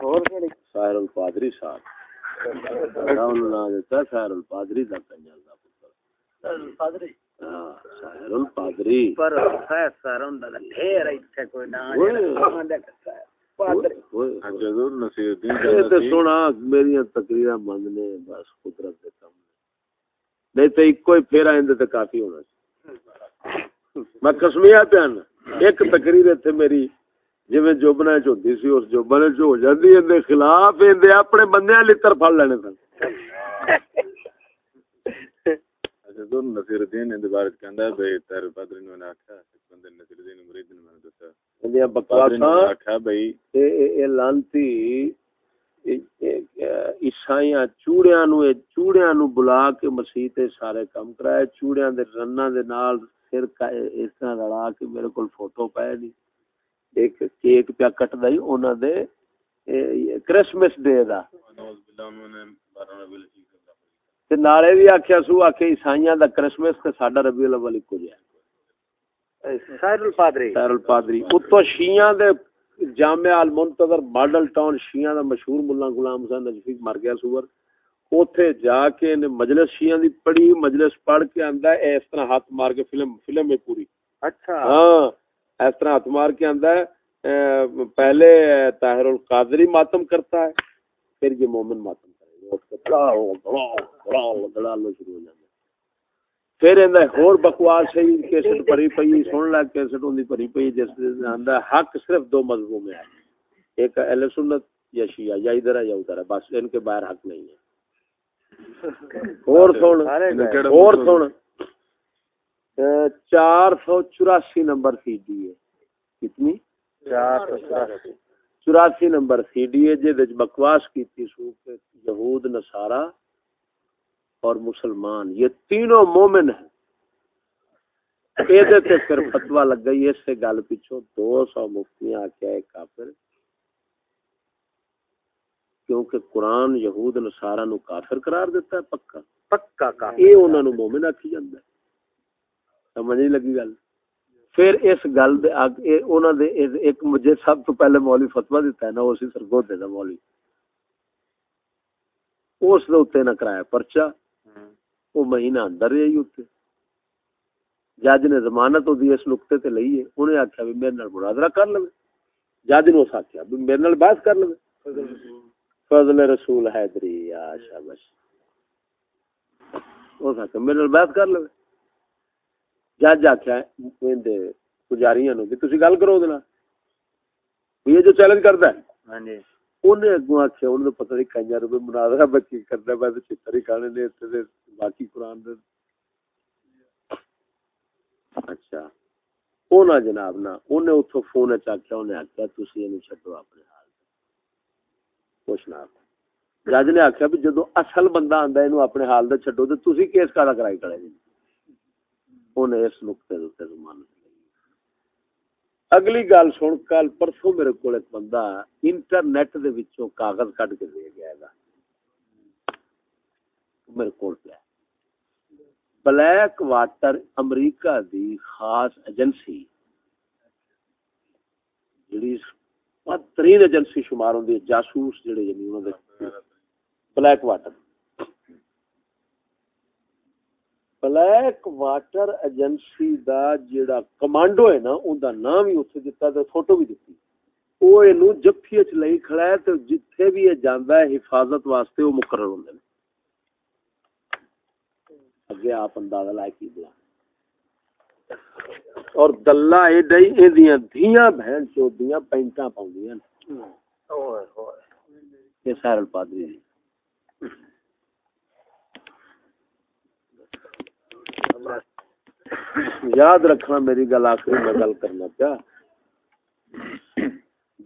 اور کیڑی ساحر القادری صاحب انہوں نے دیتا ساحر القادری دا کنجر دا پتر۔ پادری ہاں پر ہوندا ڈھیر ایتھے کوئی نصیر تے سونا میری تقریرا مند نے بس قدرت دے کم نے نہیں تے ایک کوئی پھیرا تے کافی ہونا سی میں قسمیا پیان ایک تقریر تے میری جویں جوبنا چ ہوندی سی اس جوبنے چ ہو جاندی اندے خلاف اندے اپنے بندیاں لتر پھڑ لینے سن۔ حضور نصیر الدین ان دے بارے کہندا ہے بھئی بدر نو نے آکھیا ایک بندے نصیر الدین مرید نے میں بدر نے بکواساں آکھیا بھئی اے اے لانتی عیسائیاں چوڑیاں نو اے چوڑیاں نو بلا کے مسیح تے سارے کام کرائے چوڑیاں دے رناں دے نال سر اس طرح رلا کے میرے کول فوٹو پائے نہیں۔ ایک کیک پیا کٹدا ہی انہاں دے کرسمس ڈے دا۔ تے نالے بھی آکھیا سو آکھے عیسائیاں دا کرسمس تے ساڈا ربیع الاول اکو جیا۔ سائر الپادری۔ سیر الپادری۔ اتو شیعہ دے جامعہ المنتظر ماڈل ٹاؤن شیعہ دا مشہور ملا غلام حسین نجفی مر گیا سور۔ اوتھے جا کے نے مجلس شیعہ دی پڑھی مجلس پڑھ کے آندا اس طرح ہاتھ مار کے فلم فلم ہے پوری۔ اچھا۔ ہاں۔ اس طرح ہاتھ مار کے آندا ہے پہلے طاہر القادری ماتم کرتا ہے پھر یہ مومن ماتم کرے پھر ایندا ہور بکواس ہے کیسٹ بھری پئی سن لا کیسٹ ہوندی بھری پئی جس دے آندا حق صرف دو مذہبوں میں ہے ایک اہل سنت یا شیعہ یا ادھر ہے یا ادھر ہے بس ان کے باہر حق نہیں ہے۔ اور سن اور سن۔ چار سو چوراسی نمبر سی ڈی ہے کتنی؟ چار سو چوراسی۔ چوراسی نمبر سی ڈی ہے جے بکواس کی سو کہ یہود نصارا اور مسلمان یہ تینوں مومن ہیں۔ ایدے تے پھر فتوا لگ گئی اس سے گل پیچھو دو سو مفتیاں آکیا ہے کافر۔ کیونکہ قرآن یہود نصارا نو کافر قرار دیتا ہے پکا۔ پکا کا یہ انہاں نو مومن آکھی جاندا ہے۔ سمجھ نہیں لگی گل۔ پھر اس گل دے اگ اے انہاں دے ایک مجھے سب تو پہلے مولوی فتوا دیتا ہے نا، اسی سرگودے دا مولوی۔ اس دے اوتے نہ کرایا پرچہ۔ وہ مہینہ اندر رہی اوتے۔ جج نے ضمانت دی اس نقطے تے لئی ہے۔ انہیں آکھیا بھی میرے نال مناظرہ کر لو جج نے اس آکھیا بھی میرے نال بحث کر لو فضل رسول حیدری، یا شابش اس آکھیا میرے نال بحث کر لو جج آخیا پجاریاں نو کہ تسی گل کرو یہ جو چیلنج کردا ہے انہیں اگوں آخیا انہوں نے پتہ نہیں کنجا روپے مناظرہ بچی کردا میں تے چتر ہی کھانے نے تے تے باقی قرآن دے اچھا اونا جناب انہیں فون انہیں تسی اینو چھڈو اپنے حال کچھ نہ جج نے آکھیا بھی جدوں اصل بندہ آندا اینو اپنے حال چھڈو تے تسی کیس کادا کرائی جی انہیں اس نقطے دے اوتے ضمانت لئی اگلی گل سن، کل پرسوں میرے کول ایک بندہ انٹرنیٹ دے وچوں کاغذ کڈ کے دے گیا گا میرے کول پیا۔ بلیک واٹر امریکہ دی خاص ایجنسی، جڑی بہترین ایجنسی شمار ہوندی ہے، جاسوس جڑے یعنی انہاں دے۔ Blackwater. Blackwater agency دا جڑا کمانڈو ہے نا اون دا نام ہی اتنے دتا تے فوٹو بھی دتی۔ او اینو جفی وچ لئی کھڑا ہے تے جتھے بھی یہ جاندا ہے حفاظت واسطے او مقرر ہوندے نے اگے آپ اندازہ لائے کی بلا۔ اور دلہ اے ڈئی اے دیاں دھیاں بہن چو دیاں پینٹاں پاؤندیاں۔ نے اوئے ہوئے۔ یہ سیر الپادری دی یاد رکھنا میری گل، آخری میں گل کرنا پیا۔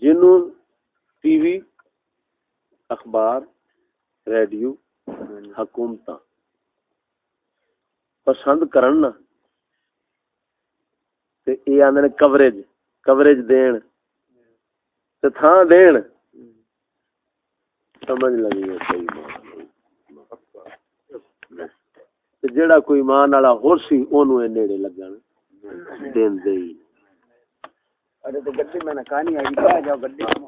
جنوں ٹی وی، اخبار، ریڈیو حکومت پسند کرن نا، تے یہ آندے نے کوریج کوریج دین، تے تھاں دین۔ سمجھ لگی ہے صحیح معنی تے جیڑا کوئی ایمان والا ہور سی، اونوں اے نیڑے لگن، دین دے ہی۔ ارے تے گڈی میں نہ کہانی آئی جاؤ گڈی۔